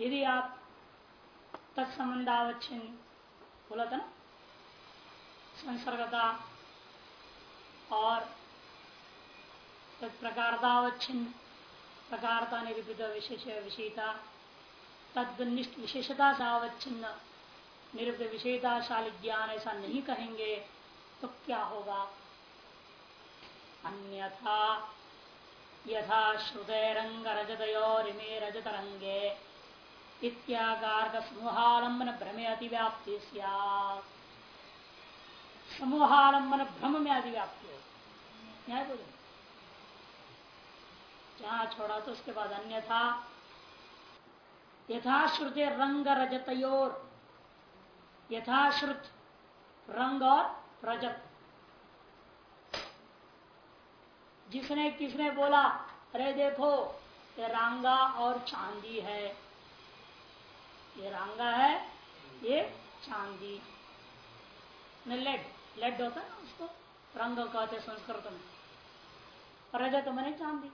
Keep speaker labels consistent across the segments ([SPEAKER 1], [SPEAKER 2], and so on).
[SPEAKER 1] यदि आप तत्सबंधावच्छिन्न बोला था ना? संसर्गता और तत्प्रकारतावच्छिन्न प्रकारता निरूपित विशेष विषयता तद्निष्ठ विशेषता से अवच्छिन्न निरुद्ध विषयताशाली ज्ञान ऐसा नहीं कहेंगे तो क्या होगा? अन्यथा, यथा श्रुदय रंग रजतयोरिमे रजत रंगे इत्याकार का समूहालंबन भ्रमे अतिव्याप्ति समूहालंबन भ्रम में अतिव्याप्ति। हो न्याय बोलो। जहाँ छोड़ा तो उसके बाद अन्यथा। यथाश्रुत रंग रजतयोर यथाश्रुत रंग और रजत। जिसने किसने बोला, अरे देखो, ये रांगा और चांदी है। ये रांगा है, ये चांदी। लेड लेड होता है ना उसको? रंग कहते संस्कृत में। रजत मैंने चांदी।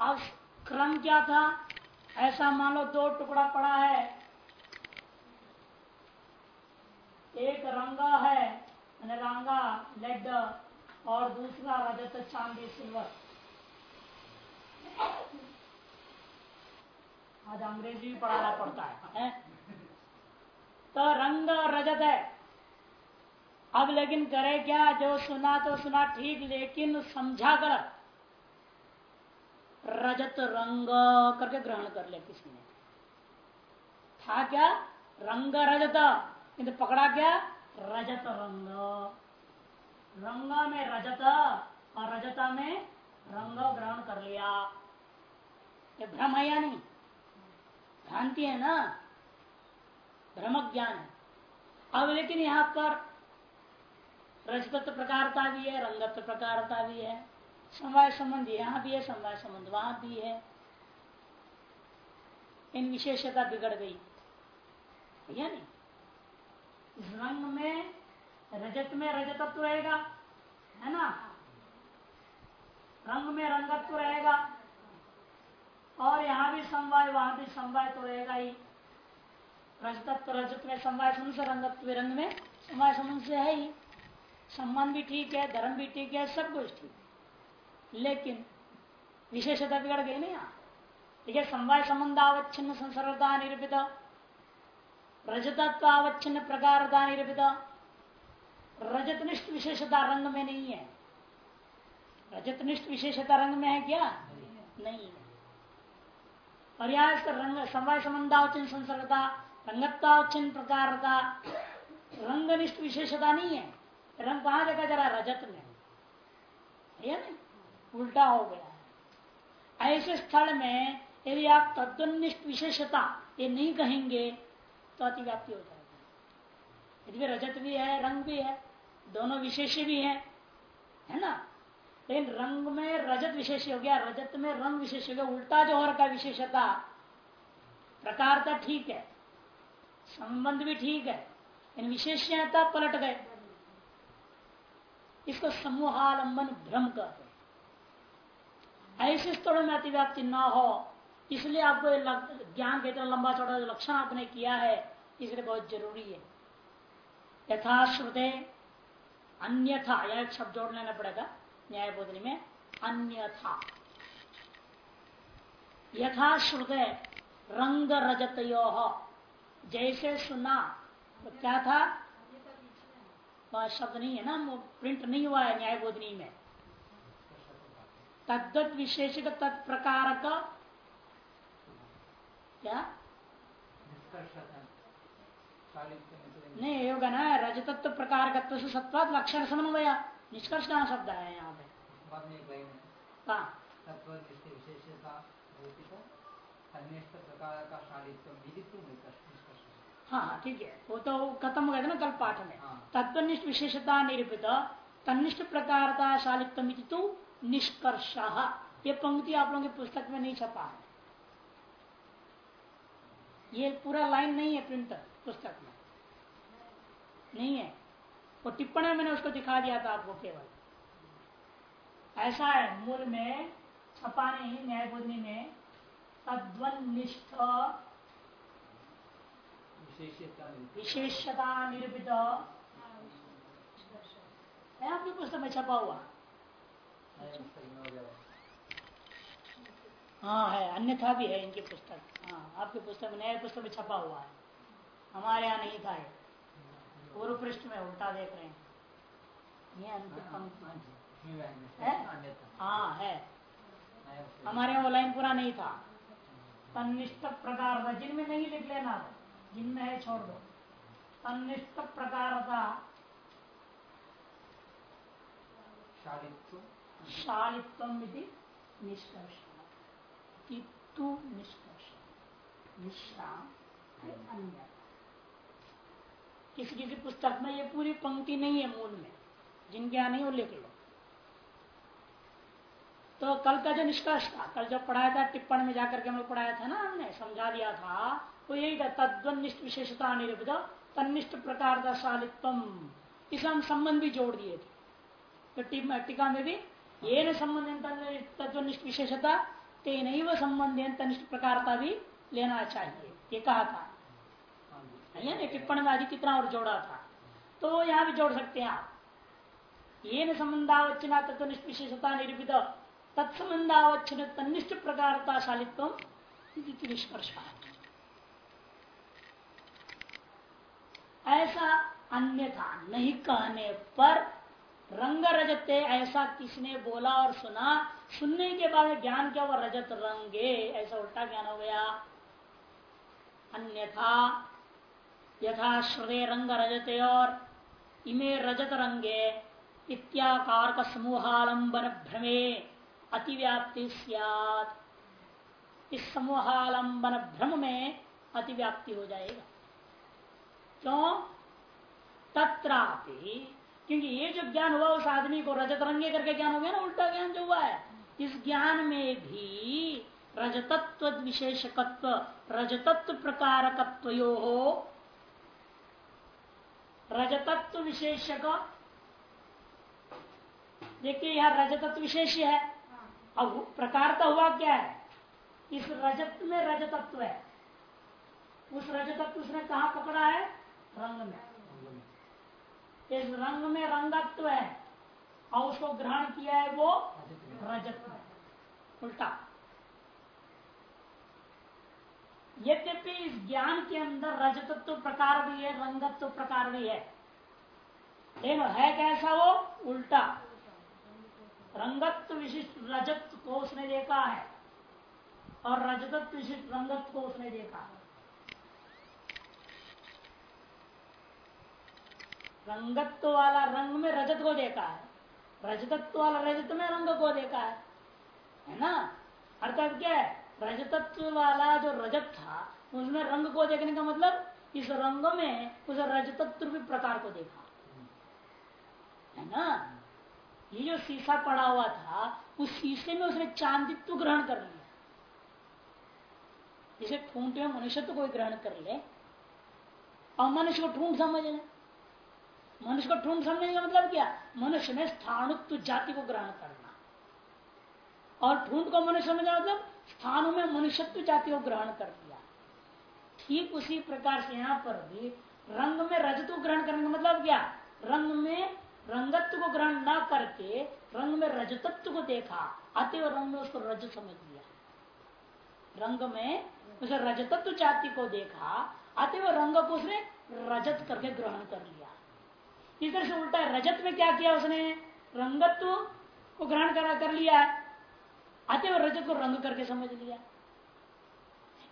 [SPEAKER 1] अब क्रम क्या था? ऐसा मान लो दो टुकड़ा पड़ा है। एक रंगा है, मैंने रंगा, लेड, और दूसरा रजत चांदी, सिल्वर। आज अंग्रेज़ी भी पढ़ाना पड़ता है? तो रंग और रजत है। अब लेकिन करे क्या, जो सुना तो सुना ठीक, लेकिन समझा कर। रजत रंग करके ग्रहण कर लिया किसी ने। था क्या? रंग रजत। किंतु पकड़ा क्या? रजत रंग। रंग में रजत और रजता में रंग ग्रहण कर लिया। ये भ्रम है या नहीं? भ्रांति है ना? भ्रम ज्ञान है। अब लेकिन यहाँ पर रजतत्व प्रकारता भी है रंगत्व प्रकारता भी है, समवाय संबंध यहाँ भी है, समवाय संबंध वहाँ भी है। इन विशेषता बिगड़ गई। या नहीं? रंग में, रजत में रजतत्व रहेगा, है ना? रंग में रंगत्व रहेगा। और यहाँ भी समवाय वहाँ भी समवाय तो रहेगा ही। रजतत्व रजत में समवाय संबंध से रंगत्व रंग में समवाय संबंध से है ही। सम्मान भी ठीक है धर्म भी ठीक है सब कुछ ठीक है। लेकिन विशेषता बिगड़ गई ना यहाँ। ठीक समवाय संबंध संबंधावच्छिन्न संसर्गता निरूपित। रजतत्वावच्छिन्न प्रकारता निरूपित। रजतनिष्ठ विशेषता रंग में नहीं है। रजतनिष्ठ विशेषता रंग में है क्या? नहीं है। और यहाँ इसका रंग समय संबंधावचन संसर्गता रंगत्वावचन प्रकारता। रंगनिष्ठ विशेषता नहीं है। रंग कहा देखा जा रहा है? रजत में। है उल्टा हो गया ऐसे स्थल में यदि आप तत्वनिष्ठ विशेषता ये नहीं कहेंगे तो अतिव्याप्ति हो जाएगी। यदि रजत भी है, रंग भी है, दोनों विशेष भी है है ना? लेकिन रंग में रजत विशेष हो गया, रजत में रंग विशेष हो गया, उल्टा जो हो रखा विशेषता। प्रकार तो ठीक है, संबंध भी ठीक है इन विशेषता पलट गए। इसको समूहालंबन भ्रम कहते ऐसे स्थलों में अतिव्याप्ति ना हो, इसलिए आपको ज्ञान के इतना लंबा चौड़ा लक्षण आपने किया है, इसलिए बहुत ज़रूरी है। यथाश्रुते अन्यथा यह शब्द जोड़ लेना पड़ेगा। न्याय बोधनी में अन्यथा। यथा यथाश्रुत रंग रजत जैसे सुना तो क्या था? शब्द नहीं है ना वो प्रिंट नहीं हुआ है न्याय बोधनी में तद्वत विशेष तत्प्रकार का क्या नहीं होगा ना रजतत्व प्रकार का सत्वाद लक्षण समन्वय निष्कर्ष का शब्द है यहाँ पे। हाँ। ठीक है। वो तो खत्म हो गया था ना कल पाठ में। हाँ। तत्वनिष्ठ विशेषता निरूपित तनिष्ठ प्रकार शालित्व तो निष्कर्ष। ये पंक्ति आप लोगों की पुस्तक में नहीं छपा है। ये पूरा लाइन नहीं है प्रिंटर पुस्तक में। नहीं है। वो टिप्पणी मैंने उसको दिखा दिया था आपको केवल। ऐसा है मूल में छपा नहीं न्याय बुद्धि में तद्वनिष्ठ विशेषता निरूपित है आपकी पुस्तक में छपा हुआ। हाँ है अन्यथा भी है इनकी पुस्तक। हाँ आपकी पुस्तक में नए पुस्तक में छपा हुआ है। हमारे यहाँ नहीं था ये। पूर्व पृष्ठ में उल्टा देख रहे हैं। ये अंतिम है हाँ है हमारे यहाँ वो लाइन पूरा नहीं था। तनिष्ठ प्रकार था। जिनमें नहीं लिख लेना जिनमें है छोड़ दो। तनिष्ठ प्रकार था। शालित्व। निष्कर्ष। निष्कर्ष। विश्राम अन्य किसी किसी पुस्तक में ये पूरी पंक्ति नहीं है मूल में। जिनके यहाँ नहीं वो लिख लो। तो कल का जो निष्कर्ष था, कल जो पढ़ाया था, टिप्पण में जाकर के हम लोग पढ़ाया था ना हमने, समझा दिया था, वो यही था तद्वनिष्ठ विशेषता निरूपित तनिष्ठ प्रकार का इस हम संबंध भी जोड़ दिए थे। तो टीका में भी, ये न संबंध तत्वनिष्ठ विशेषता तेन ही संबंध तनिष्ठ प्रकार का भी लेना चाहिए। ये कहा था। टिप्पणी में आदि कितना और जोड़ा था। तो यहाँ भी जोड़ सकते हैं आप। ये न संबंधावचना तत्व विशेषता निरूपित तत्संबंधावचन तनिष्ठ प्रकार शालित्व निष्कर्ष। ऐसा अन्यथा नहीं कहने पर रंग रजते, ऐसा किसने बोला और सुना, सुनने के बाद ज्ञान क्या हुआ? रजत रंगे, ऐसा उल्टा ज्ञान हो गया। अन्यथा यथा श्रदे रंग रजते और इमे रजत रंगे इत्याकार का समूहालंबन भ्रमे अतिव्याप्ति इस समूहालंबन भ्रम में अतिव्याप्ति हो जाएगा। क्यों? तत्रापि, क्योंकि ये जो ज्ञान हुआ, उस आदमी को रजत रंगे करके ज्ञान हो गया ना, उल्टा ज्ञान जो हुआ है, इस ज्ञान में भी रजतत्व विशेषकत्व, रजतत्व प्रकारकत्व हो रजतत्व विशेषक। देखिए यह रजतत्व विशेष है। अब प्रकार तो हुआ क्या है? इस रजत में रजतत्व है। उस रजतत्व उसने कहा पकड़ा है? रंग में। इस रंग में रंगत्व है। और उसको ग्रहण किया है वो रजत उल्टा। यद्यपि इस ज्ञान के अंदर रजतत्व प्रकार भी है, रंगत्व प्रकार भी है। लेकिन है कैसा वो? उल्टा। रंगत्व विशिष्ट रजत को उसने देखा है। और रजतत्व विशिष्ट रंगत्व को उसने देखा है। रंगत्व वाला रंग में रजत को देखा है। रजतत्व वाला रजत में रंग को देखा है। है ना? अर्थात क्या है? रजतत्व वाला जो रजत था, उसमें रंग को देखने का मतलब इस रंग में उस रजतत्व प्रकार को देखा। है ना? ये जो शीशा पड़ा हुआ था, उस शीशे में उसने चांदित्व ग्रहण कर लिया। जिसे ठूंठ में मनुष्यत्व को ग्रहण कर ले। और मनुष्य को ठूंठ समझ ले मनुष्य को ठूंठ समझने का मतलब क्या? मनुष्य में स्थानुत्व जाति को ग्रहण करना। और ठूंठ को मनुष्य समझना मतलब स्थानों में मनुष्यत्व जाति को ग्रहण कर लिया ठीक उसी प्रकार से यहाँ पर भी रंग में रजत को ग्रहण करने का मतलब क्या? रंग में रंगत्व को ग्रहण न करके रंग में रजतत्व को देखा आते रंग में उसको रज समझ लिया। रंग में उसे रजतत्व जाति को देखा हुए रंग को उसने रजत करके ग्रहण कर लिया। तरह से उल्टा रजत में क्या किया उसने? रंगत्व को ग्रहण करा, कर लिया। हुए रजत को रंग करके समझ लिया।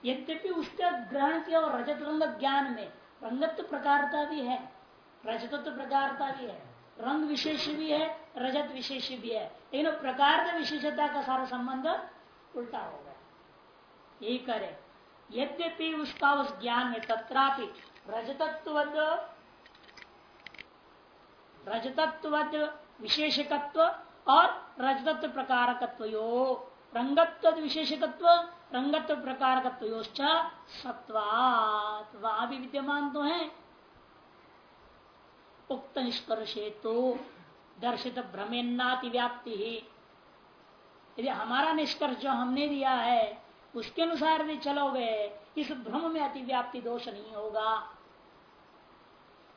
[SPEAKER 1] यद्यपि उसका ग्रहण किया और रजत रंग ज्ञान में, रंगत्व प्रकारता भी है, रजतत्व प्रकारता भी है, रंग विशेष भी है, रजत विशेष भी है। लेकिन प्रकार विशेषता का सारा संबंध उल्टा हो गया। यही करे। यद्यपि उसका उस ज्ञान में तत्रापि रजतत्व रजतत्व विशेषकत्व और रजतत्व प्रकारकत्व रंगत्व विशेषकत्व रंगत्व प्रकारकत्व सत्वात। वहाँ भी विद्यमान तो है। उक्त निष्कर्षे तो दर्शित भ्रमेन्नाति व्याप्ति। ही यदि हमारा निष्कर्ष जो हमने दिया है, उसके अनुसार भी चलोगे, इस भ्रम में अतिव्याप्ति दोष नहीं होगा।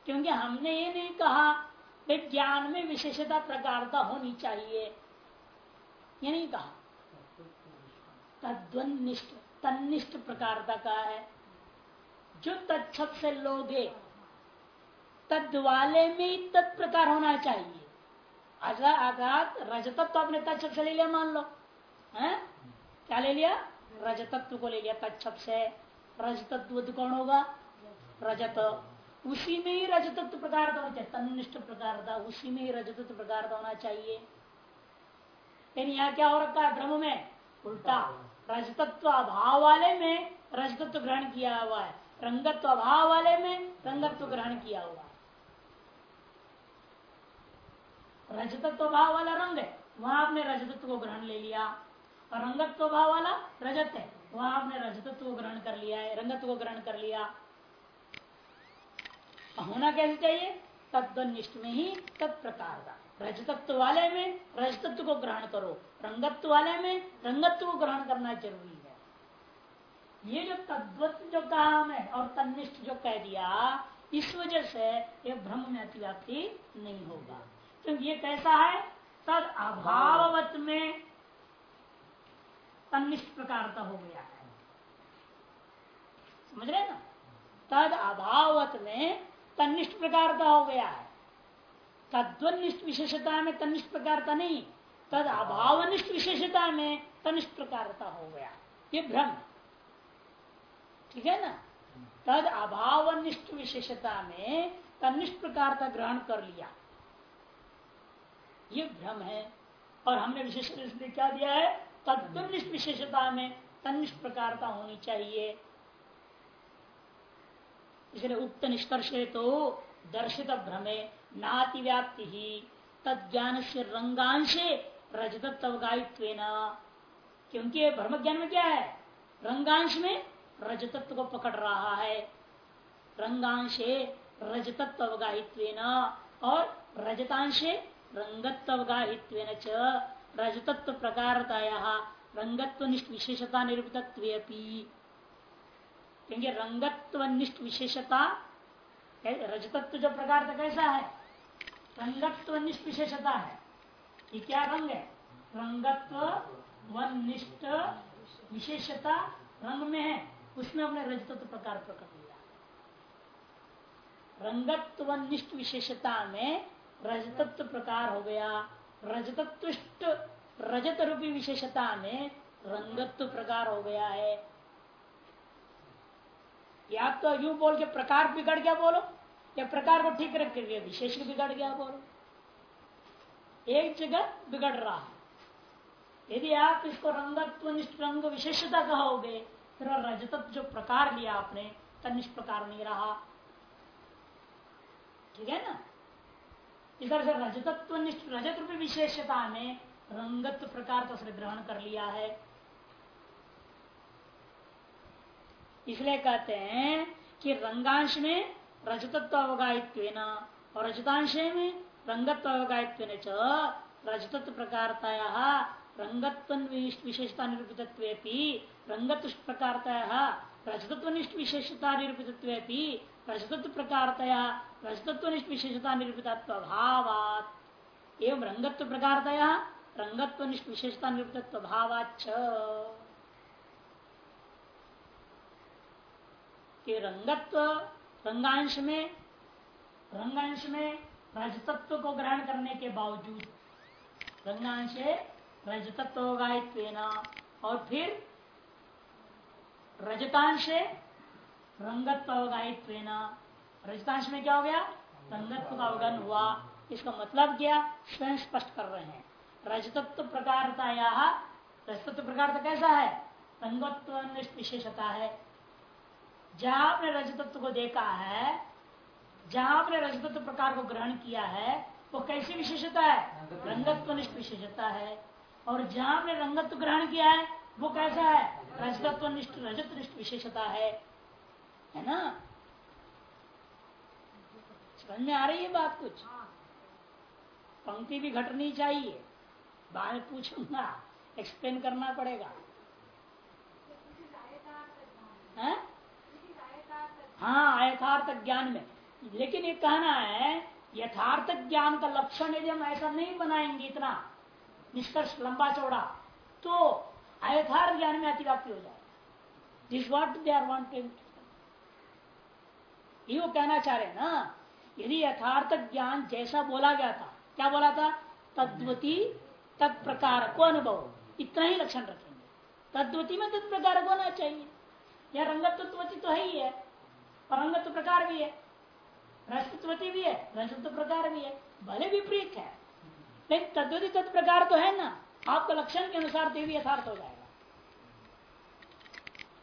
[SPEAKER 1] क्योंकि हमने ये नहीं कहा कि ज्ञान में विशेषता प्रकारता होनी चाहिए। ये नहीं कहा। तद्वनिष्ठ तनिष्ठ प्रकारता का है। जो तत्त से लोगे तद वाले में ही तत्प्रकार होना चाहिए। अर्थात रजतत्व तो आपने तत्व से ले लिया, मान लो। है? क्या ले लिया? रजतत्व को ले लिया तत्व से। रजतत्व कौन होगा। रजत उसी में ही रजतत्व प्रकार होना चाहिए। तनिष्ठ प्रकार था, उसी में ही रजतत्व प्रकार होना चाहिए। लेकिन यहाँ क्या हो रखा है? ब्रह्म में। उल्टा। रजतत्व अभाव वाले में रजतत्व ग्रहण किया हुआ है। रंगत्व अभाव वाले में रंगत्व ग्रहण किया हुआ है। रजतत्व भाव वाला रंग है, वहाँ आपने रजतत्व को ग्रहण ले लिया। और रंगत्व भाव वाला रजत है, वहाँ आपने रजतत्व को ग्रहण कर लिया है, रंगत्व को ग्रहण कर लिया। होना कैसे चाहिए? तत्वनिष्ठ में ही तत्प्रकार का रजतत्व वाले में रजतत्व को ग्रहण करो। रंगत्व वाले में रंगत्व को ग्रहण करना ज़रूरी है। ये जो तद्वत जो काम है और तनिष्ठ जो कह दिया, इस वजह से ये भ्रम में अतिव्याप्ति नहीं होगा। क्योंकि ये कैसा है? तद अभावत में तनिष्ठ प्रकार का हो गया है। समझ रहे ना? तद अभावत में तनिष्ठ प्रकार का हो गया है। तद्वनिष्ठ विशेषता में तनिष्ठ प्रकारता नहीं, तद अभावनिष्ठ विशेषता में तनिष्ठ प्रकारता हो गया ये भ्रम। ठीक है ना? तद अभावनिष्ठ विशेषता में तनिष्ठ प्रकारता ग्रहण कर लिया। ये भ्रम है। और हमने विशेष क्या दिया है? तद्वनिष्ठ विशेषता में तनिष्ठ प्रकारता होनी चाहिए। इसलिए उक्त निष्कर्ष तो दर्शित भ्रमे नाति व्याप्ति ही। तज्ञान से रंगांशे रजत अवगायित्व क्योंकि ब्रह्म ज्ञान में क्या है? रंगांश में रजतत्व को पकड़ रहा है। रंगांशे रजतत्व अवगाहित्व और रजतांशे रंगत्व अवगाहित्व रजतत्व प्रकारताया रंगत्व निष्ठ विशेषता निरूपित क्योंकि रंगत्व निष्ठ विशेषता रजतत्व जो प्रकार का कैसा है? रंगत्व निष्ठ विशेषता है। ये क्या रंग है? रंगत्व व निष्ठ विशेषता रंग में है। उसमें अपने रजतत्व प्रकार प्रकट लिया रंगत्व निष्ठ विशेषता में रजतत्व प्रकार हो गया। रजतत्व रजत रूपी विशेषता में रंगत्व प्रकार हो गया है। या तो यूँ बोल के प्रकार बिगड़ गया बोलो, या प्रकार को ठीक रख के विशेष बिगड़ गया बोलो। एक जगह बिगड़ रहा है। यदि आप इसको रंगत्व रंग विशेषता कहोगे, फिर रजतत्व जो प्रकार लिया आपने तनिष्ठ प्रकार नहीं रहा। ठीक है ना? इधर से रजतत्व निष्ठ रजत रूपी विशेषता में रंगत्व प्रकार तो उसने ग्रहण कर लिया है। इसलिए कहते हैं कि रंगांश में रजतत्व अवगायित्व और रजतांश में रंगत्व अवगायित्व रजतत्व प्रकारतया रंगत्व विशेषता निरूपित रंगत्व प्रकारतया रजतत्वनिष्ठ विशेषता निरूपित रजतत्व प्रकारतया रजतत्वनिष्ठ विशेषता निरूपित भावात एवं रंगत्व प्रकारतया रंगत्वनिष्ठ विशेषता निरूपित भावाच कि रंगत्व, रंगांश में रंगांश में रजतत्व को ग्रहण करने के बावजूद रंगांश रजतत्व गायित्व और फिर रजतांश रंगत्व अवगायित्व रजतांश में क्या हो गया? रंगत्व का अवगन हुआ। इसका मतलब क्या? स्वयं स्पष्ट कर रहे हैं। रजतत्व प्रकारता रजतत्व प्रकार कैसा है? रंगत्व विशेषता है। जहाँ आपने रजतत्व को देखा है जहाँ आपने रजतत्व प्रकार को ग्रहण किया है वो कैसी विशेषता है? रंगत्व। निष्ठ विशेषता है। और जहाँ आपने रंगत्व ग्रहण किया है वो कैसा है? रजतत्व निष्ठ रजत निष्ठ विशेषता है। है ना? समझ में आ रही है बात कुछ? पंक्ति भी घटनी चाहिए। बाद में पूछूँगा। एक्सप्लेन करना पड़ेगा। हाँ? यथार्थ ज्ञान में। लेकिन ये कहना है, यथार्थ ज्ञान का लक्षण यदि हम ऐसा नहीं बनाएँगे इतना, निष्कर्ष लंबा चौड़ा तो अयथार्थ ज्ञान में अति अतिव्याप्ति हो जाएगा। This what they are wanting ये वो कहना चाह रहे ना, यदि यथार्थ ज्ञान जैसा बोला गया था, क्या बोला था? तद्वती तत्प्रकार को अनुभव। इतना ही लक्षण रखेंगे। तद्वती में तत्प्रकार होना चाहिए। यह रंगत्वती तो है ही है। और रंगत्व प्रकार भी है रसत्वती भी है रसत्व प्रकार भी है, भले विपरीत है। लेकिन तद्वती तत्प्रकार तो है ना, आपका लक्षण के अनुसार तो भी यथार्थ हो जाएगा।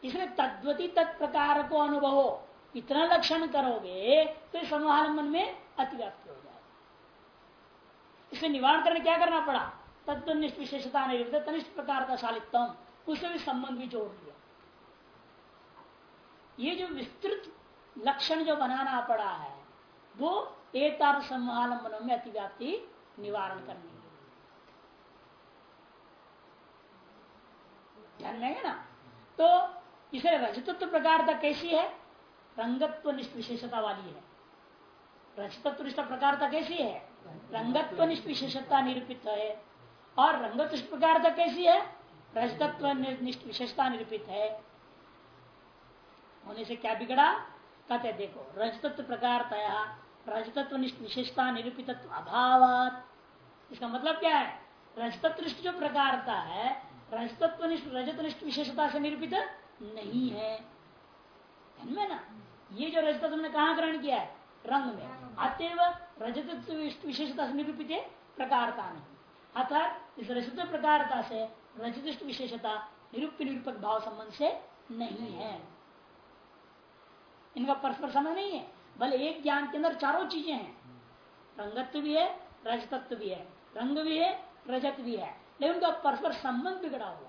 [SPEAKER 1] इसलिए तद्वती तत्प्रकार को अनुभव, इतना लक्षण करोगे तो समालंबन में अतिव्याप्ति हो जाएगा। इसे निवारण करने क्या करना पड़ा? तत्वनिष्ठ विशेषता नहीं तनिष्ठ प्रकार का शालित्तम उससे भी संबंध भी जोड़ लिया ये जो विस्तृत लक्षण जो बनाना पड़ा है, वो एक तार समालंबनों में अतिव्याप्ति निवारण करने के ध्यान में ना? तो इसे रजतत्व प्रकारता कैसी है? रंगत्व निष्ठ विशेषता वाली है। रजतत्व निष्ठ प्रकारता कैसी है? रंगत्व निष्ठ विशेषता निरूपित है। और रंगत्व प्रकारता कैसी है? रजतत्व निष्ठ विशेषता निरूपित है। होने से क्या बिगड़ा? कहते देखो, रजतत्व प्रकार तया रजतत्व विशेषता निरूपित अभाव इसका मतलब क्या है? रजतत्व जो प्रकारता है रजतत्व रजत निष्ठ विशेषता से निरूपित नहीं है। ना? ये जो रजतत्व ने कहा ग्रहण किया है? रंग में। अतएव रजतत्व विशेषता से निरूपित प्रकारता नहीं। अर्थात इस रजत प्रकारता से रजत विशेषता निरूप निरूपक भाव संबंध से नहीं है। इनका परस्पर समझ नहीं है भले एक ज्ञान के अंदर चारों चीज़ें हैं। रंगत्व भी है, रजतत्व भी है। रंग भी है, रजत भी है। लेकिन उनका परस्पर संबंध बिगड़ा हुआ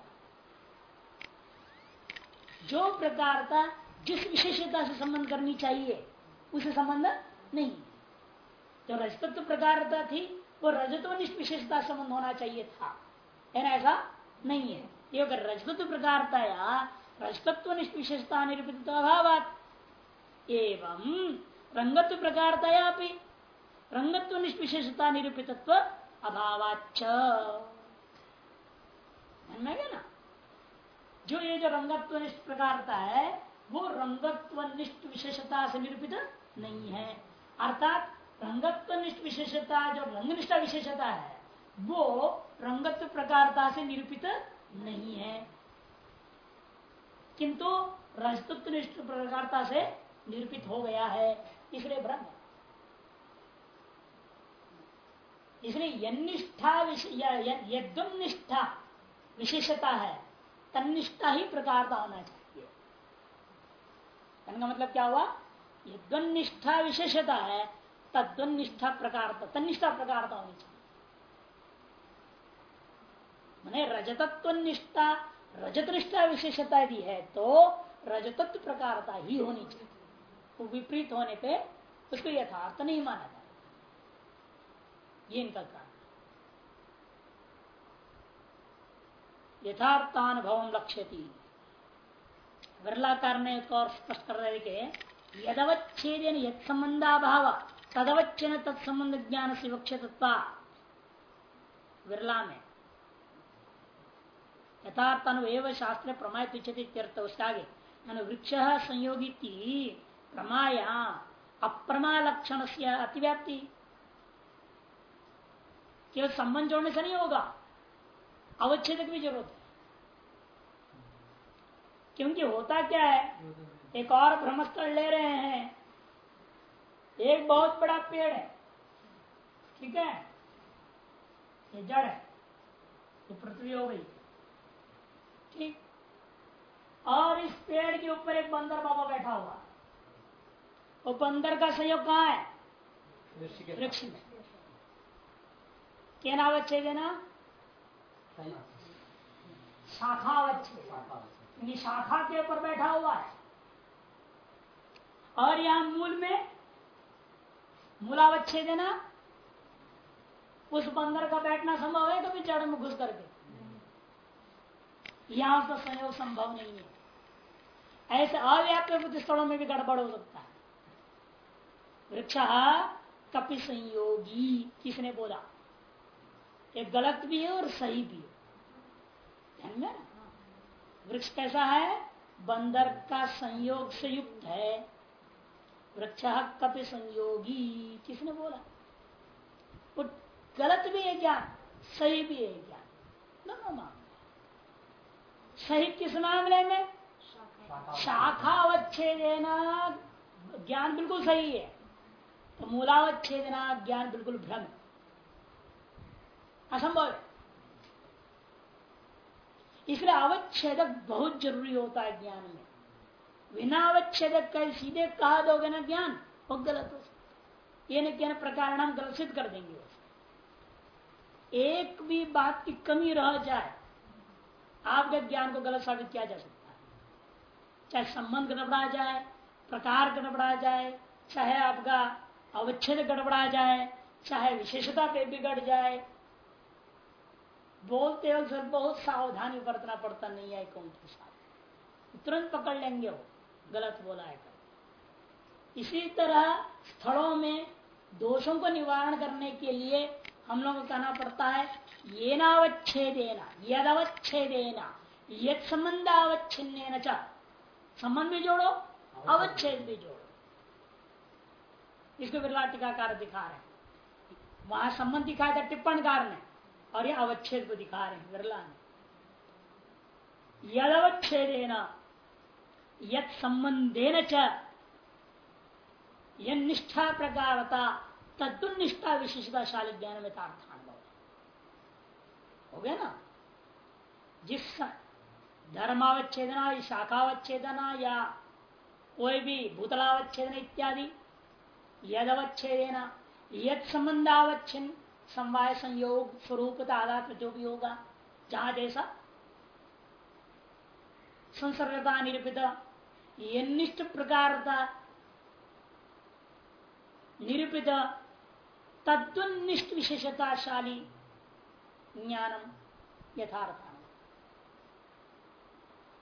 [SPEAKER 1] जो प्रकार का जिस विशेषता से संबंध करनी चाहिए, उसे संबंध नहीं। जो रजतत्व प्रकारता थी, वो रजतवनिष्ठ विशेषता संबंध होना चाहिए था। ऐसा नहीं है। ये अगर रजतत्व प्रकारता या रजतत्वनिष्ठ विशेषता निरूपित अभाव एवं रंगत्व प्रकारतया भी रंगत्व निष्विशेषता निरूपित अभावाच ना? जो ये जो रंगत्व निष्ठ प्रकारता है, वो रंगत्व निष्ठ विशेषता से निरूपित नहीं है। अर्थात रंगत्व निष्ठ विशेषता, जो रंगनिष्ठा विशेषता है, वो रंगत्व प्रकारता से निरूपित नहीं है। किंतु रजतत्व निष्ठ प्रकारता से निरूपित हो गया है, इसलिए ब्रह्म। इसलिए यनिष्ठा यदम निष्ठा विशेषता है तनिष्ठा ही प्रकार का होना चाहिए। तन का मतलब क्या हुआ? यद्वन निष्ठा विशेषता है तद्वन निष्ठा प्रकार तनिष्ठा प्रकार का होनी चाहिए। मैंने रजतत्व निष्ठा रजत निष्ठा विशेषता यदि है तो रजतत्व प्रकारता ही होनी चाहिए। वो विपरीत होने पे उसको यथार्थ नहीं माना जाता। ये इनका कारण यथार्थानुभव लक्ष्यति। विरलाकार ने और स्पष्ट कर रहे के यदवच्छेदन यद संबंधाभाव तदवच्छन तत्संबंध ज्ञान से वक्षतत्वा विरला में यथार्थानुव शास्त्र प्रमायित उसके आगे वृक्ष संयोगी प्रमाया अप्रमा लक्षण से अतिव्याप्ति। केवल संबंध जोड़ने से नहीं होगा अवच्छेद की ज़रूरत है। क्योंकि होता क्या है, एक और भ्रमस्थल ले रहे हैं, एक बहुत बड़ा पेड़ है, ठीक है? ये जड़ है, ये पृथ्वी हो गई ठीक? और इस पेड़ के ऊपर एक बंदर बाबा बैठा हुआ वो बंदर का सहयोग कहा है? वृक्ष में। क्या नाम अच्छे देना शाखावच्छेद शाखा के ऊपर बैठा हुआ है। और यहाँ मूल में मूलावच्छेद देना उस बंदर का बैठना संभव है कभी जड़ में घुस करके? यहाँ तो संयोग संभव नहीं है। ऐसे अव्याप्य स्थलों में भी गड़बड़ हो सकती है। वृक्ष कपि संयोगी किसने बोला? ये गलत भी है और सही भी है। ध्यान में? वृक्ष कैसा है? बंदर का संयोग से युक्त है। वृक्ष कपि संयोगी किसने बोला? वो गलत भी है ज्ञान सही भी है ज्ञान दोनों मामले। सही किस मामले में? शाखा अवच्छेदेना। ज्ञान बिल्कुल सही है। तो मूलावच्छेदना ज्ञान बिल्कुल भ्रम। असंभव है। इसलिए अवच्छेदक बहुत ज़रूरी होता है ज्ञान में। बिना अवच्छेदक का सीधे कहा दोगे ना ज्ञान, वो गलत हो ये न प्रकार हम गलत कर देंगे एक भी बात की कमी रह जाए, आपके ज्ञान को गलत साबित किया जा सकता है। चाहे संबंध गड़बड़ा जाए, प्रकार गड़बड़ा जाए, चाहे आपका अवच्छेद गड़बड़ा जाए चाहे विशेषता पे बिगड़ जाए बोलते वक्त बहुत सावधानी बरतना पड़ता नहीं है कौन के साथ। तुरंत पकड़ लेंगे वो गलत बोला है कर इसी तरह स्थलों में दोषों को निवारण करने के लिए हम लोग को कहना पड़ता है ये नावच्छेदेना यद अवच्छेदेना यद संबंध अवच्छिन्न संबंध भी जोड़ो अवच्छेद भी जोड़ो। इसको बिरला टीकाकार दिखा रहे हैं। वहाँ संबंध दिखाया था टिप्पणकार ने, और ये अवच्छेद को दिखा रहे हैं बिरला ने। यद अवच्छेदेना यद संबंधेन च निष्ठा प्रकारता तत्निष्ठा विशेषताशाली ज्ञान में हो गया ना? जिस धर्मावच्छेदना शाखावच्छेदना, या कोई भी भूतलावच्छेदन इत्यादि यदवच्छेदेना यद संबंधावच्छिन्न समवाय संयोग स्वरूप आधार जो भी होगा जहाँ जैसा संसर्गता निरूपित निष्ठ प्रकार निरूपित तद्वनिष्ठ विशेषताशाली ज्ञानम यथार्थ।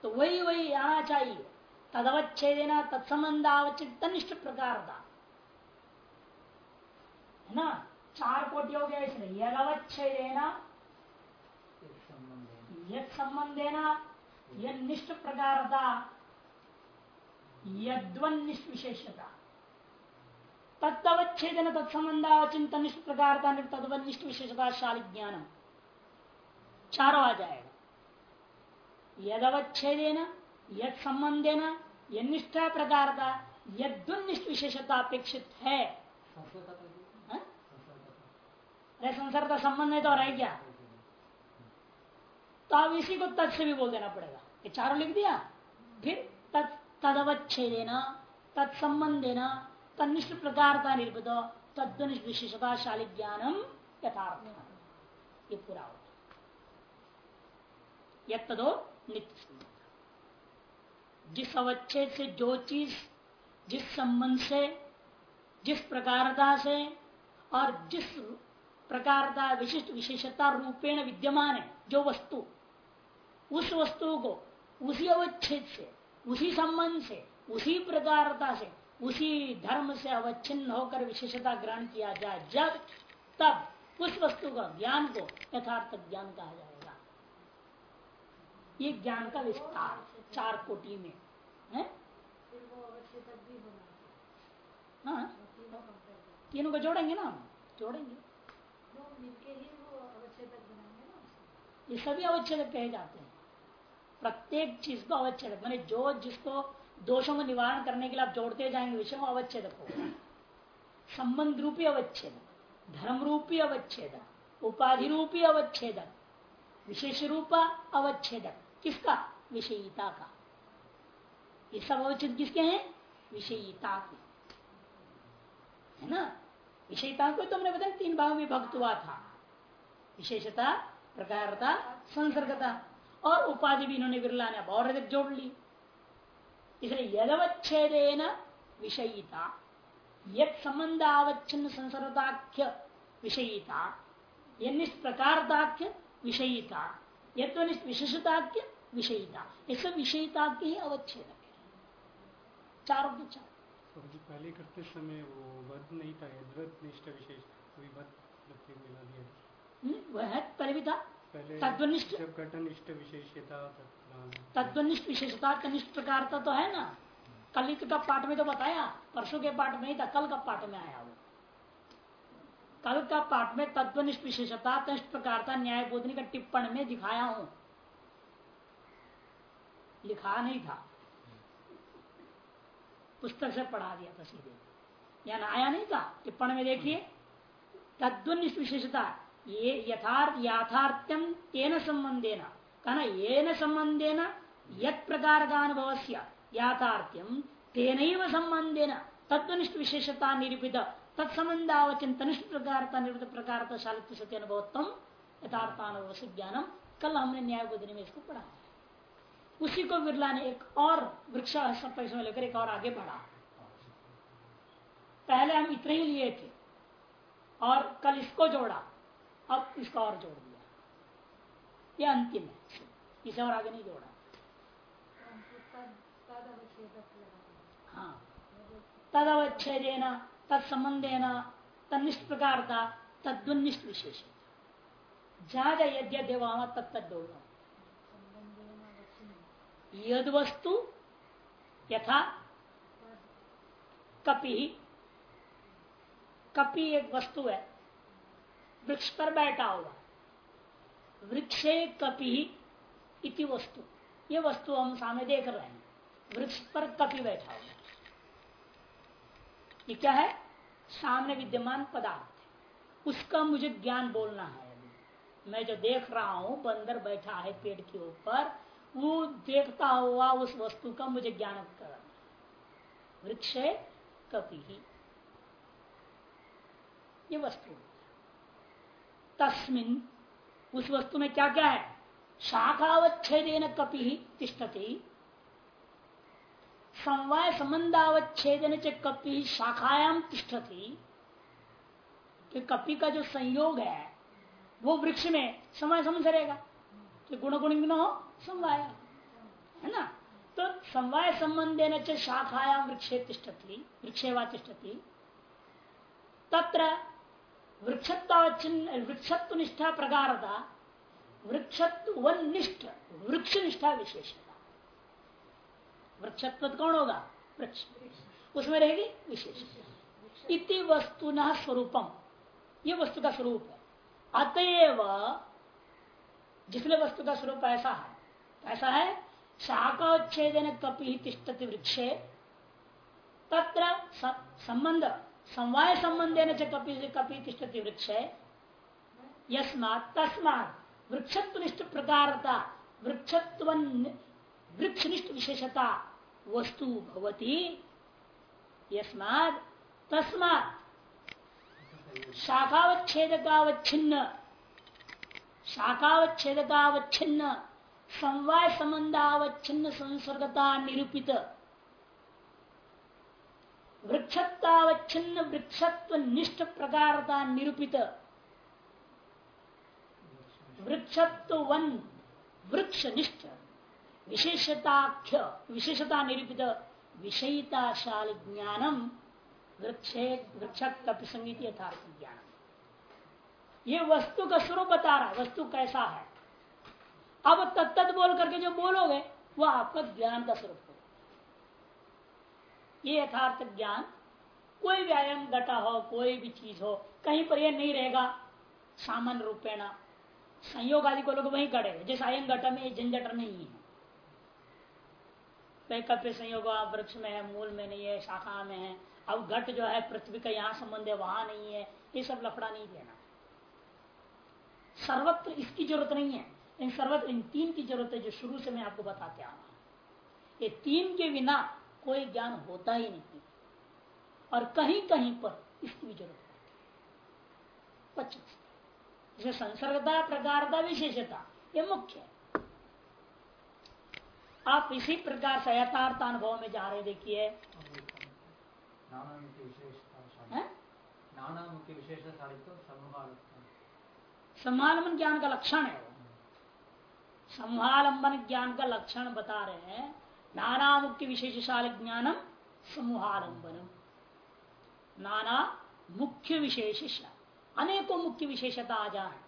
[SPEAKER 1] तो वही वही आना चाहिए। तदवच्छेदेना तत्संबंधावच्छित निष्ठ प्रकार था है ना, चार कोटि हो गया इसलिए यद अवच्छेदेना यद संबंधेना यद निष्ठ यद्वनिष्ठ विशेषता। तत्वच्छेदन तत्संबंधावचिंत निष्ठ प्रकारता तद्वनिष्ठ विशेषता शाली ज्ञान चारों आ जाएगा। यद अवच्छेदेन यद संबंधेन यद निष्ठा प्रकारता यद्वनिष्ठ विशेषता अपेक्षित है। संसार का संबंध है तो रह गया तो अब इसी को तत् से भी बोल देना पड़ेगा। ये चारों लिख दिया? फिर तदवच्छे देना तत्संबंध देना तनिष्ठ प्रकार का निर्मित तद्वनिष्ठ विशेषताशाली ज्ञानम यथार्थ। ये पूरा हो यदो नित्य जिस अवच्छेद से, जो चीज़, जिस संबंध से, जिस प्रकारता से, और जिस प्रकार का विशिष्ट विशेषता रूपेण विद्यमान है, जो वस्तु। उस वस्तु को उसी अवच्छेद से, उसी संबंध से, उसी प्रकारता से, उसी धर्म से अवच्छिन्न होकर विशेषता ग्रहण किया जाए, जब तब उस वस्तु का ज्ञान को यथार्थ ज्ञान कहा जाएगा। ये ज्ञान का विस्तार चार कोटि में, है? हाँ तीनों को जोड़ेंगे ना जोड़ेंगे। ये सभी अवच्छेद कहे जाते हैं। प्रत्येक चीज़ को अवच्छेद, मैंने जो जिसको दोषों को निवारण करने के लिए आप जोड़ते जाएँगे विषय में अवच्छेद होगा संबंध रूपी अवच्छेद, धर्म रूपी अवच्छेद, उपाधि रूपी अवच्छेद, विशेष रूप अवच्छेद, किसका? विषयिता का। ये सब अवच्छेद किसके हैं? विषयिता के। है ना? विषयता को तुमने बताया, तीन भाग में भक्त हुआ था। विशेषता प्रकारता संसर्गता और उपाधि भी इन्होंने बिरला ने और अधिक जोड़ ली। इसलिए यदवच्छेदेन विषयिता यद संबंधावच्छिन्न संसर्गताख्य विषयिता यनिष्प्रकारताख्य विषयिता यनिष्ठ विशेषताख्य विषयिता। ये सब विषयता के ही अवच्छेद चारों के चार।
[SPEAKER 2] पहले करते समय वो वध नहीं था विशेष अभी मिला दिया।
[SPEAKER 1] वह है पहले भी था तत्वनिष्ठ
[SPEAKER 2] घटनिष्ठ विशेषता
[SPEAKER 1] तत्वनिष्ठ विशेषता कनिष्ठ प्रकारता तो है ना। कल का पाठ में तो बताया परसों के पाठ में ही था कल का पाठ में आया वो। कल का पाठ में तत्वनिष्ठ विशेषता तनिष्ठ प्रकारता न्याय बोधनी का टिप्पण में दिखाया हूँ। लिखा नहीं था। पुस्तक से पढ़ा दिया था सीधे। यहाँ आया नहीं था टिप्पण में देखिए। तद्वनिष्ठ विशेषता ये यथार्थ याथार्थ्यम तेन संबंधेन कहना ये न संबंधेन यत प्रकार का अनुभव याथार्थ्यम तेन संबंधेन तत्वनिष्ठ विशेषता निरूपित तत्संबंधावचन तनिष्ठ प्रकार निरूपित प्रकार शालित्य सत्य अनुभवत्म यथार्थानुभव से ज्ञानम कल हमने न्याय बुद्धि में इसको पढ़ा। उसी को बिरला ने एक और वृक्ष में लेकर एक और आगे बढ़ा पहले हम इतने ही लिए थे और कल इसको जोड़ा। अब इसका और जोड़ दिया। ये अंतिम है। इसे और आगे नहीं जोड़ा। हाँ। तद अवच्छेद अवच्छेदेन तत्संबंधेन तनिष्ठ प्रकार था तद्वनिष्ठ विशेष जहाँ जहाँ यद्य देवा तत्त यद वस्तु यथा कपि। कपि एक वस्तु है। वृक्ष पर बैठा हुआ। वृक्षे कपि इति वस्तु। ये वस्तु हम सामने देख रहे हैं। वृक्ष पर कपि बैठा हुआ। ये क्या है? सामने विद्यमान पदार्थ उसका मुझे ज्ञान बोलना है। मैं जो देख रहा हूँ, बंदर बैठा है पेड़ के ऊपर, वो देखता हुआ उस वस्तु का मुझे ज्ञान करना वृक्ष कपि। ही ये वस्तु तस्मिन, उस वस्तु में क्या क्या है? शाखावच्छेदेन कपि ही तिष्ठती। समवाय संबंधावच्छेदन च कपि शाखायाम तिष्ठती। कि कपि का जो संयोग है, वो वृक्ष में समय समझ रहेगा। तो गुण गुण हो, समवाय। है ना? तो समवाय संबंध शाखाया वृक्षे तिष्ठती वृक्षेवा तिष्ठती। तत्र वृक्षत्वाचिन्न वृक्षत्व निष्ठा प्रकारता वृक्षत्व निष्ठ वृक्ष निष्ठा विशेषता। वृक्षत्व कौन होगा? वृक्ष। उसमें रहेगी विशेष इति वस्तु न स्वरूपम। ये वस्तु का स्वरूप है। अतएव जिसने वस्तु का स्वरूप ऐसा है ऐसा है शाखोच्छेदन कपि तिष्ठति वृक्षे, तत्र संबंध समवाय संबंध कपि कपि तिष्ठति वृक्ष यस्मात्, तस्मात् वृक्षत्वनिष्ठ प्रकारता वृक्षत्व वृक्षनिष्ठ विशेषता वस्तु भवती। यस्मात्, तस्मात् शाखावच्छेदकावच्छिन्न शाखावच्छेदकावच्छिन्न, समवाय संबंधावच्छिन्न संसर्गता निरूपित। वृक्षत्वावच्छिन्न वृक्षत्व निष्ठ प्रकारता निरूपित। वृक्षत्व वन वृक्ष निष्ठ विशेषताख्य विशेषता निरूपित विषयताशाल ज्ञानम वृक्षे वृक्ष संगीत यथार्थ ज्ञान। ये वस्तु का स्वरूप बता रहा है, वस्तु कैसा है? अब तत्त बोल करके जो बोलोगे, वो आपका ज्ञान का स्वरूप ये यथार्थ ज्ञान। कोई व्यायाम घटा हो, कोई भी चीज़ हो, कहीं पर यह नहीं रहेगा। सामान्य रूपेण संयोग आदि को लोग वही गढ़ेगा जैसे आयन घटा में झंझट नहीं है। कप्य संयोग वृक्ष में है, मूल में नहीं है, शाखा में है। अब घट जो है, पृथ्वी का यहाँ संबंध है, वहाँ नहीं है। ये सब लफड़ा नहीं देना। सर्वत्र इसकी ज़रूरत नहीं है। इन सर्वत्र, इन तीन की ज़रूरत है जो शुरू से मैं आपको बताते आ रहा ये तीन के बिना कोई ज्ञान होता ही नहीं और कहीं कहीं पर इसकी भी ज़रूरत है। जैसे संसर्गता प्रकारता विशेषता ये मुख्य है। आप इसी प्रकार से यथार्थ अनुभव में जा रहे देखिए। समालंबन ज्ञान का लक्षण है समालंबन ज्ञान का लक्षण बता रहे हैं। नाना मुख्य विशेषशाल ज्ञानम समूहालंबनम नाना मुख्य विशेष अनेकों मुख्य विशेषता आ जाए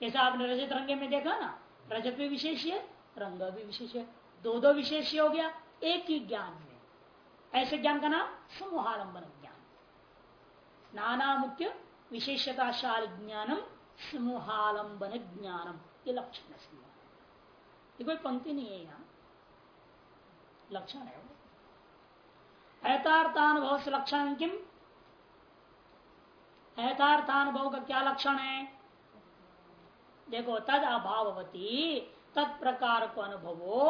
[SPEAKER 1] जैसे आपने रजत रंगे में देखा ना? रजत भी विशेष है, रंग भी विशेष है। दो दो विशेष हो गया, एक ही ज्ञान में। ऐसे ज्ञान का नाम समूहालंबन ज्ञान नाना मुख्य विशेषताशाल ज्ञानम समूहालंबन ज्ञानम ये लक्षण है कोई पंक्ति नहीं है यहाँ। लक्षण है ऐतार्थानुभव से लक्षण किम? ऐतार्थानुभव का क्या लक्षण है? देखो, तद अभावती तत्प्रकार को अनुभवो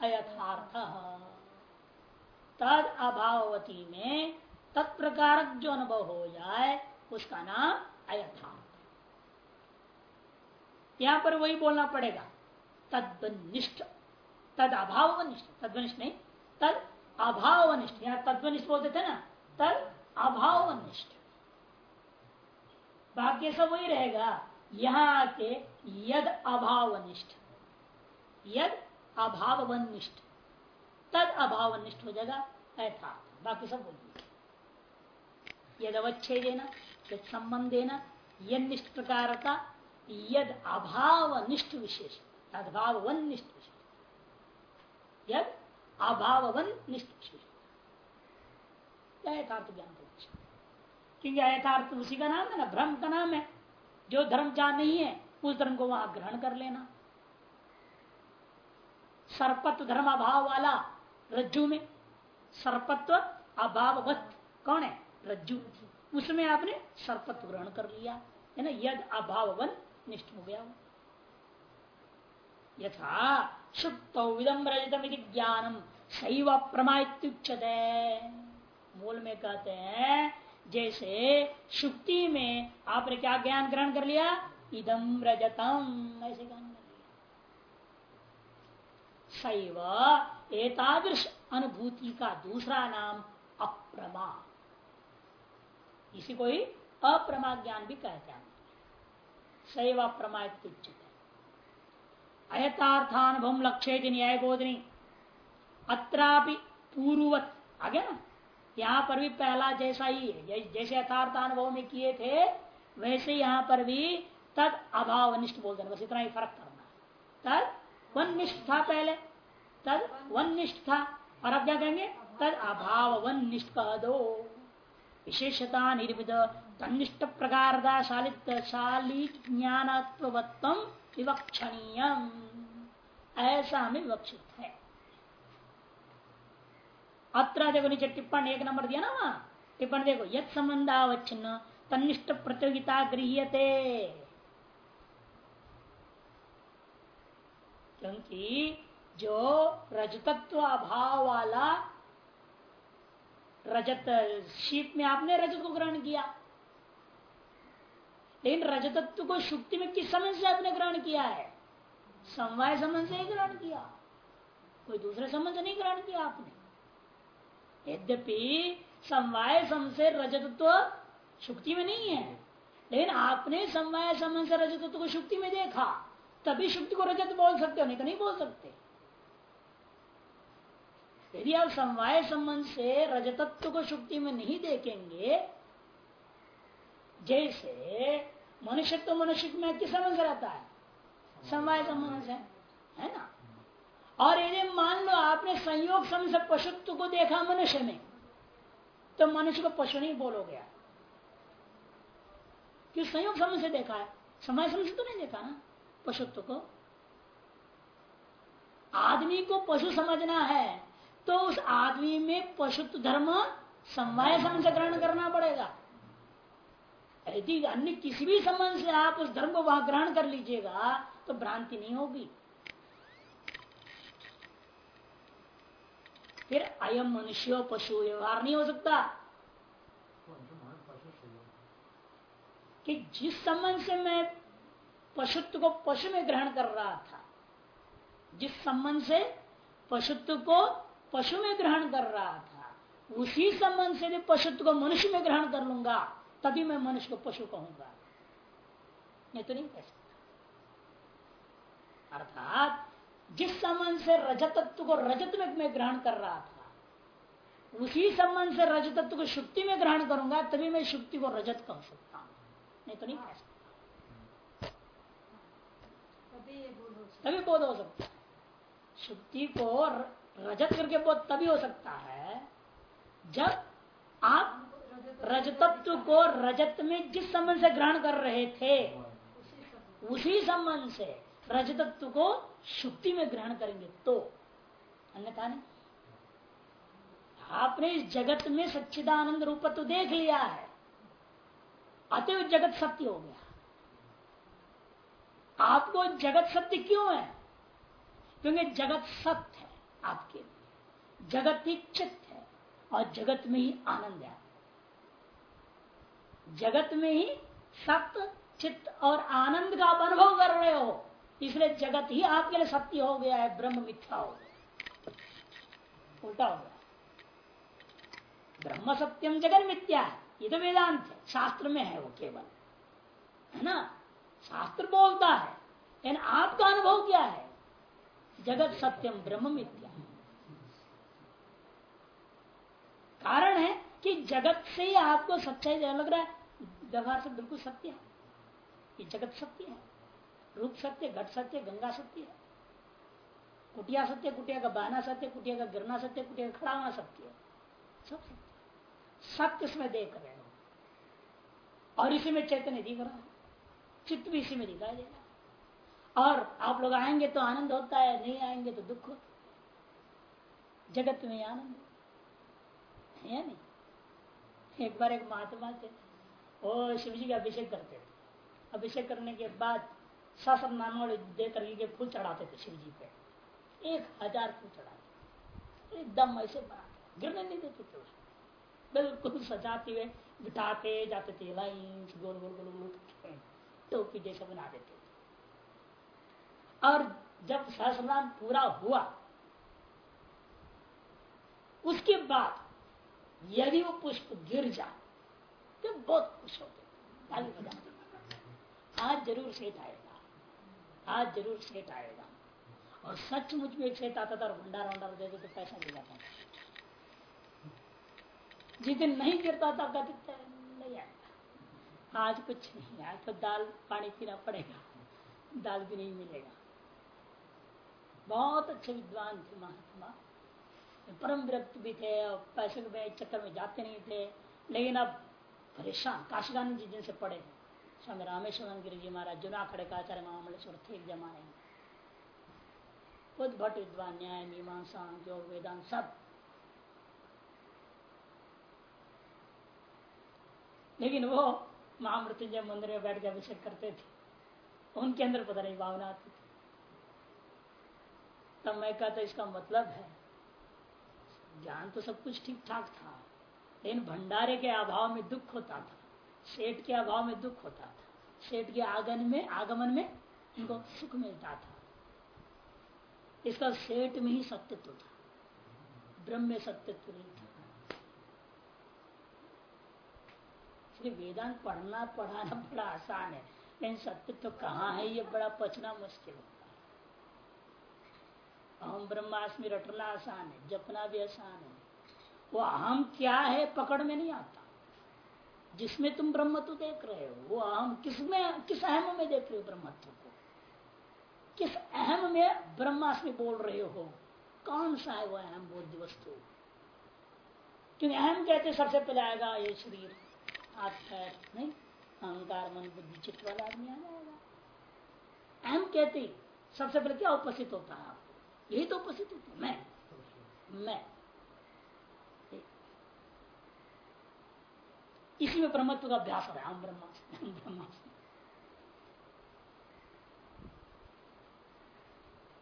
[SPEAKER 1] अयथार्थ। तद अभावती में तत्प्रकार जो अनुभव हो जाए, उसका नाम अयथार्थ यहाँ पर वही बोलना पड़ेगा। तद्वनिष्ठ, तद अभावनिष्ठ तद्वनिष्ठ नहीं तद अभावनिष्ठ यहाँ तद्वनिष्ठ बोलते थे ना? तद अभावनिष्ठ। बाकी सब वही रहेगा। यहाँ आके यद अभावनिष्ठ। यद अभावनिष्ठ। तद अभावनिष्ठ हो जाएगा ऐसा बाकी सब बोलिए यद अवच्छेद देना यद संबंध देना यद निष्ठ प्रकार का यद अभावनिष्ठ विशेष तदभावन निष्ठ विशेष। यद अभावन यथार्थ ज्ञान का क्योंकि यथार्थ उसी का नाम है ना भ्रम का नाम है। जो धर्म जहाँ नहीं है, उस धर्म को वहाँ ग्रहण कर लेना। सर्पत्व धर्म अभाव वाला रज्जु में सर्पत्व अभाववत कौन है? रज्जु उसमें आपने सर्पत्व ग्रहण कर लिया। है ना, यद अभावन निष्ठ हो गया यथा शुक्त विदम रजतम ज्ञानम शैव प्रमाच्युक्षते मूल में कहते हैं, जैसे शुक्ति में आपने क्या ज्ञान ग्रहण कर लिया? इदम रजतम, ऐसे ज्ञान शैव एतादृश अनुभूति का दूसरा नाम अप्रमा। इसी को ही अप्रमा ज्ञान भी कहते हैं। शैव अप्रमा अयथार्थानुभव लक्ष्य न्याय बोधनी अत्रापि पूर्ववत। आ गया ना? यहाँ पर भी पहला जैसा ही है जैसे यथार्थ अनुभव में किए थे, वैसे यहाँ पर भी तद अभाव निष्ठ बोल देना। बस इतना ही फ़र्क करना तद वन निष्ठ था पहले। तद वन निष्ठ था और अब क्या कहेंगे? तद अभाव वन निष्ठ कह दो विशेषता निर्मित। तनिष्ठ प्रकार शालित शाली ज्ञानत्वत्म विवक्षणीय ऐसा हमें विवक्षित है। अत्र देखो नीचे टिप्पण एक नंबर दिया ना वहाँ? टिप्पण देखो यद संबंध संबंधावच्छिन्न तनिष्ठ प्रतियोगिता गृहते क्योंकि जो रजतत्व अभाव वाला रजत, शीत में आपने रजत को ग्रहण किया। लेकिन रजतत्व को शुक्ति में किस समय से आपने ग्रहण किया है? समवाय संबंध से ही ग्रहण किया। कोई दूसरे संबंध से नहीं ग्रहण किया आपने। यद्यपि समवाय सम से रजतत्व शुक्ति में नहीं है, लेकिन आपने समवाय सम से रजतत्व को शुक्ति में देखा, तभी शुक्ति को रजत बोल सकते हो, नहीं तो नहीं बोल सकते। यदि आप समवाय संबंध से रजतत्व को शुक्ति में नहीं देखेंगे जैसे मनुष्य तो मनुष्य में किस संबंध रहता है। समवाय संबंध से है ना? और यदि मान लो आपने संयोग समय से पशुत्व को देखा मनुष्य में तो मनुष्य को पशु नहीं बोलोगे क्यों संयोग समय से देखा है? समय समय से तो नहीं देखा ना पशुत्व को? आदमी को पशु समझना है तो उस आदमी में पशुत्व धर्म समय से ग्रहण करना पड़ेगा। यदि अन्य किसी भी संबंध से आप उस धर्म को वहाँ ग्रहण कर लीजिएगा तो भ्रांति नहीं होगी। फिर अयम मनुष्य पशु व्यवहार नहीं हो सकता। कि जिस संबंध से मैं पशुत्व को पशु में ग्रहण कर रहा था, जिस संबंध से पशुत्व को पशु में ग्रहण कर रहा था, उसी संबंध से पशुत्व को मनुष्य में ग्रहण कर लूँगा। तभी मैं मनुष्य को पशु कहूँगा। नहीं तो नहीं कह सकता। अर्थात जिस संबंध से रजतत्व को रजत में मैं ग्रहण कर रहा था उसी संबंध से रजतत्व को शुक्ति में ग्रहण करूँगा तभी मैं शुक्ति को रजत कह सकता हूँ। नहीं तो नहीं कह सकता। तभी बोध हो सकता है। शुक्ति को रजत करके बोध तभी हो सकता है जब आप रजतत्व को रजत में जिस संबंध से ग्रहण कर रहे थे, उसी संबंध से रजतत्व को शुक्ति में ग्रहण करेंगे तो। अन्यथा नहीं? आपने इस जगत में सच्चिदानंद रूप तो देख लिया है। अतः जगत सत्य हो गया। आपको जगत सत्य क्यों है? क्योंकि जगत सत्य है आपके लिए। जगत ही चित्त है और जगत में ही आनंद है। जगत में ही सत्य, चित्त और आनंद का आप अनुभव कर रहे हो। इसलिए जगत ही आपके लिए सत्य हो गया है, ब्रह्म मिथ्या हो गया। उल्टा हो गया। ब्रह्म सत्यम जगन मिथ्या है। ये तो वेदांत है। शास्त्र में है वो केवल। है ना? शास्त्र बोलता है, लेकिन आपका अनुभव क्या है? जगत सत्यम, ब्रह्म मिथ्या कारण है कि जगत से ही आपको सच्चाई लग रहा है। व्यवहार से बिल्कुल सत्य है। ये जगत सत्य है। रूप सत्य, घट सत्य, गंगा सत्य है। कुटिया सत्य, कुटिया का बहना सत्य, कुटिया का गिरना सत्य, कुटिया का खड़ा होना सत्य है। सब सत्य सत्य इसमें देख रहे हो? और इसी में चैतन्य दिख रहा है। चित्त भी इसी में दिखाई दे रहा है। और आप लोग आएँगे तो आनंद होता है, नहीं आएँगे तो दुख होता जगत में आनंद है नहीं? एक बार एक महात्मा थे। वो शिव जी का अभिषेक करते थे। अभिषेक करने के बाद शासन नामों दे करके फूल चढ़ाते थे शिव जी पे। एक हज़ार फूल चढ़ाते एकदम ऐसे बनाते गिरने नहीं देते थे उसको। बिल्कुल सजाते हुए बिठाते जाते थे लाइन गोल गोल गोल गोल टोपी जैसे बना देते थे। और जब सहस्रनाम पूरा हुआ, उसके बाद यदि वो पुष्प गिर जाए तो बहुत खुश होते ताली बजाते आज ज़रूर सेठ आएगा। आज ज़रूर सेठ आएगा। और सचमुच में एक सेठ आता था और भंडारा वंडारा दे तो पैसा मिल जाता जिस दिन नहीं गिरता था कहते नहीं आएगा। आज कुछ नहीं आज तो दाल पानी पीना पड़ेगा। दाल भी नहीं मिलेगा। बहुत अच्छे विद्वान थे महात्मा। परम विरक्त भी थे और पैसे के चक्कर में जाते नहीं थे। लेकिन अब परेशान काशीगानंद जी जिनसे पढ़े हैं। स्वामी रामेश्वर गिरी जी महाराज जुना खड़े का आचार्य महामलेश्वर थे एक जमाने में। खुद भट्ट विद्वान न्याय, मीमांसा योग वेदांत सब। लेकिन वो महामृत्युंजय मंदिर में बैठ के अभिषेक करते थे। उनके अंदर पता नहीं भावना आती थी। तब मैं कहता, इसका मतलब है, ज्ञान तो सब कुछ ठीक ठाक था। लेकिन भंडारे के अभाव में दुख होता था। सेठ के अभाव में दुख होता था। सेठ के आगन में, आगमन में इनको सुख मिलता था। इसका सेठ में ही सत्यत्व था। ब्रह्म में सत्यत्व नहीं था। इसलिए वेदांत पढ़ना, पढ़ाना बड़ा आसान है। लेकिन सत्यत्व तो कहाँ है, ये बड़ा पचना मुश्किल होता है। अहम ब्रह्मास्मि रटना आसान है, जपना भी आसान है। वो अहम क्या है पकड़ में नहीं आता। जिसमें तुम ब्रह्मत्व देख रहे हो, वो अहम किसमें, किस अहम में देख रहे हो ब्रह्मत्व को? किस अहम में ब्रह्मास्मि बोल रहे हो? कौन सा है वो अहम बोध वस्तु? क्योंकि अहम कहते सबसे पहले आएगा ये शरीर पैर, नहीं? अहंकार, मन, बुद्धि, चित्त वाला आदमी आ जाएगा। अहम कहते सबसे पहले क्या उपस्थित होता है आपको? यही तो उपस्थित होता है। मैं। मैं। इसी में ब्रह्मत्व का अभ्यास हो रहा है। हम ब्रह्मास्मि ब्रह्मास्मि।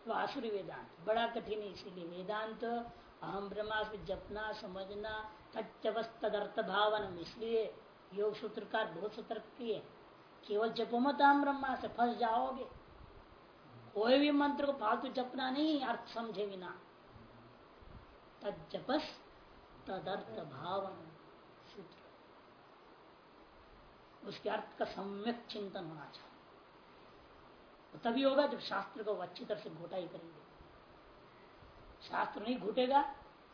[SPEAKER 1] तो आसुरी वेदांत, बड़ा कठिन है इसीलिए। वेदांत अहम ब्रह्मास्मि, जपना, समझना तत्वस्थर्थ भावन इसलिए योग सूत्रकार बहुत सतर्क किए केवल जपो मत अहम ब्रह्मा से फंस जाओगे। कोई भी मंत्र को फालतू जपना नहीं, अर्थ समझे बिना। तजपस तदर्थ भावन उसके अर्थ का सम्यक चिंतन होना चाहिए। तो तभी होगा जब शास्त्र को अच्छी तरह से घोटाई करेंगे। शास्त्र नहीं घुटेगा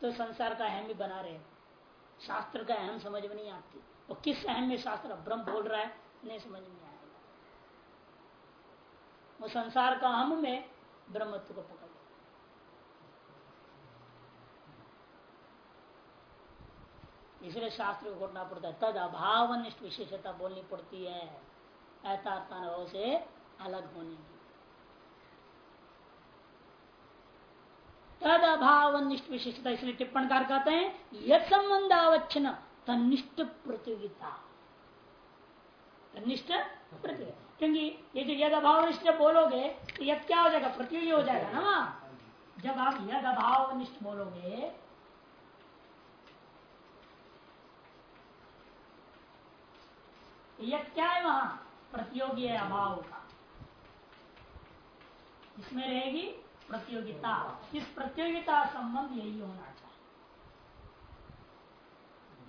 [SPEAKER 1] तो संसार का अहम ही बना रहे शास्त्र का अहम समझ में नहीं आती। वो किस अहम में शास्त्र ब्रह्म बोल रहा है, नहीं समझ में आएगा। वो संसार का अहम में ब्रह्मत्व को पकड़ इसलिए शास्त्र को घोटना पड़ता है। तद अभावनिष्ठ विशेषता बोलनी पड़ती है। अनुभव से अलग होने की। तद अभावनिष्ठ विशेषता, इसलिए टिप्पणकार कहते हैं यद संबंध अवच्छन तनिष्ठ प्रतियोगिता। तनिष्ठ प्रतियोगिता। क्योंकि ये जो यद अभावनिष्ठ बोलोगे तो यद क्या हो जाएगा? प्रतियोगी हो जाएगा ना जब आप यद अभावनिष्ठ बोलोगे यह क्या है वहाँ प्रतियोगी है अभाव का। इसमें रहेगी प्रतियोगिता। इस प्रतियोगिता संबंध यही होना चाहिए।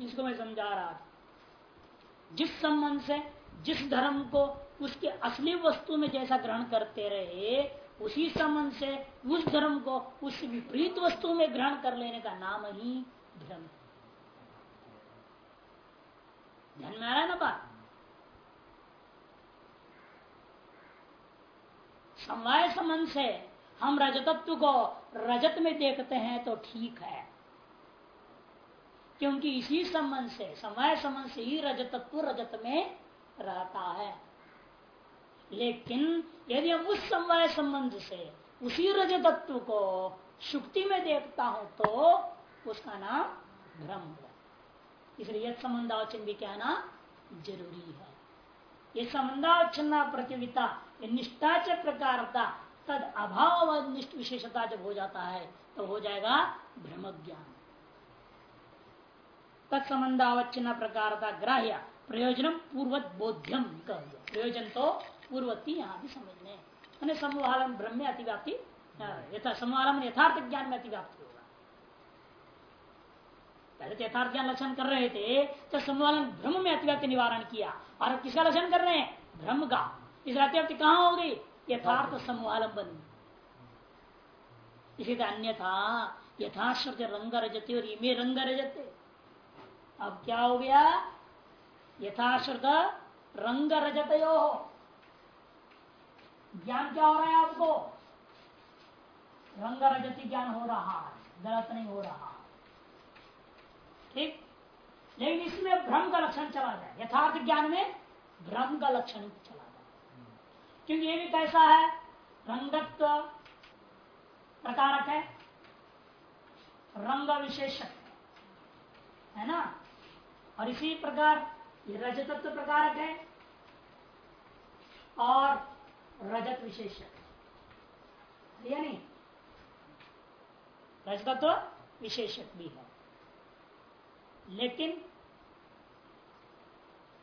[SPEAKER 1] इसको मैं समझा रहा था। जिस संबंध से, जिस धर्म को उसके असली वस्तु में जैसा ग्रहण करते रहे, उसी संबंध से उस धर्म को उस विपरीत वस्तु में ग्रहण कर लेने का नाम ही धर्म ध्यान में आ रहा है ना बात? समवाय संबंध से हम रजतत्व को रजत में देखते हैं तो ठीक है। क्योंकि इसी संबंध से समय संबंध से ही रजतत्व रजत में रहता है। लेकिन यदि हम उस समय संबंध से, उसी रजतत्व को शुक्ति में देखता हूँ तो उसका नाम भ्रम हुआ इसलिए संबंधावचन भी कहना ज़रूरी है। ये संबंधावचना प्रतियोगिता निष्ठा च प्रकारता, तद अभाव निष्ठ विशेषता जब हो जाता है तो हो जाएगा भ्रम ज्ञान तत्संबंधावच्छिन्न प्रकारता ग्राह्य, प्रयोजन पूर्वत बोध्यम कह प्रयोजन तो पूर्वती यहाँ भी समझने। समूहालम ब्रह्म में अतिव्याप्ति यथा समूहालम यथार्थ ज्ञान में अतिव्याप्ति होगा। पहले तो यथार्थ ज्ञान लक्षण कर रहे थे तो समूहालम ब्रह्म में अतिव्याप्ति निवारण किया। और किसका लक्षण कर रहे हैं? ब्रह्म का। इस अतिव्याप्ति कहाँ हो गई? यथार्थ समूहालंबन। इसी अन्यथा यथाश्रत रंग रजते और इमे रंग रजते। अब क्या हो गया? यथाश्रत रंग रजत हो ज्ञान क्या हो रहा है आपको? रंग रजती ज्ञान हो रहा है, गलत नहीं हो रहा। ठीक? लेकिन इसमें भ्रम का लक्षण चला जाए यथार्थ ज्ञान में भ्रम का लक्षण चला क्योंकि ये भी कैसा है? रंगत्व प्रकारक है। रंग विशेषक, है ना? और इसी प्रकार ये रजतत्व प्रकारक है और रजत विशेषक। नहीं? रजतत्व विशेषक भी है। लेकिन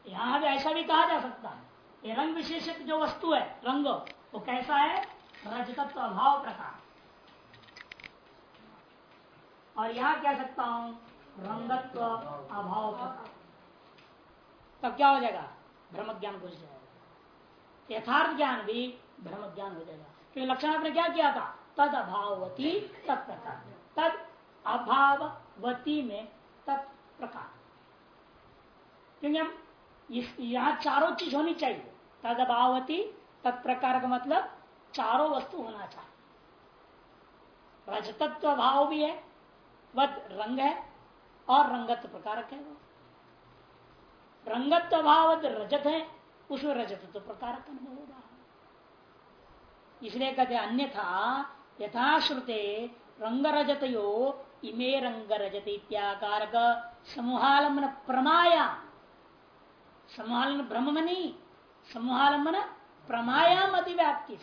[SPEAKER 1] यहाँ भी ऐसा भी कहा जा सकता है। ये रंग विशेषक जो वस्तु है, रंग, वो कैसा है? रजतत्व अभाव प्रकार। और यहाँ कह सकता हूँ, रंगत्व अभाव प्रकार। तब क्या हो जाएगा? ब्रह्म ज्ञान घुस जाएगा। यथार्थ ज्ञान भी ब्रह्म ज्ञान हो जाएगा। क्योंकि लक्षण आपने क्या किया था? तद अभावती तत्प्रकार। तद अभावती में तत्प्रकार। क्योंकि हम यहाँ चारों चीज़ होनी चाहिए। तद अभावती तत्प्रकार का मतलब चारों वस्तु होना चाहिए। रजतत्व भाव भी है वह रंग है और रंगत्व प्रकारक है। वो रंगत्व भाव रजत है, उसमें रजतत्व प्रकारक अनुभव हो रहा इसलिए कहते अन्यथा यथाश्रुते रंग रजतो इमे रंग रजत इत्याकारक। समूहालंबन प्रमाया। समूहालन ब्रह्म नहीं समूहालंबन प्रमायाम अतिव्याप्ति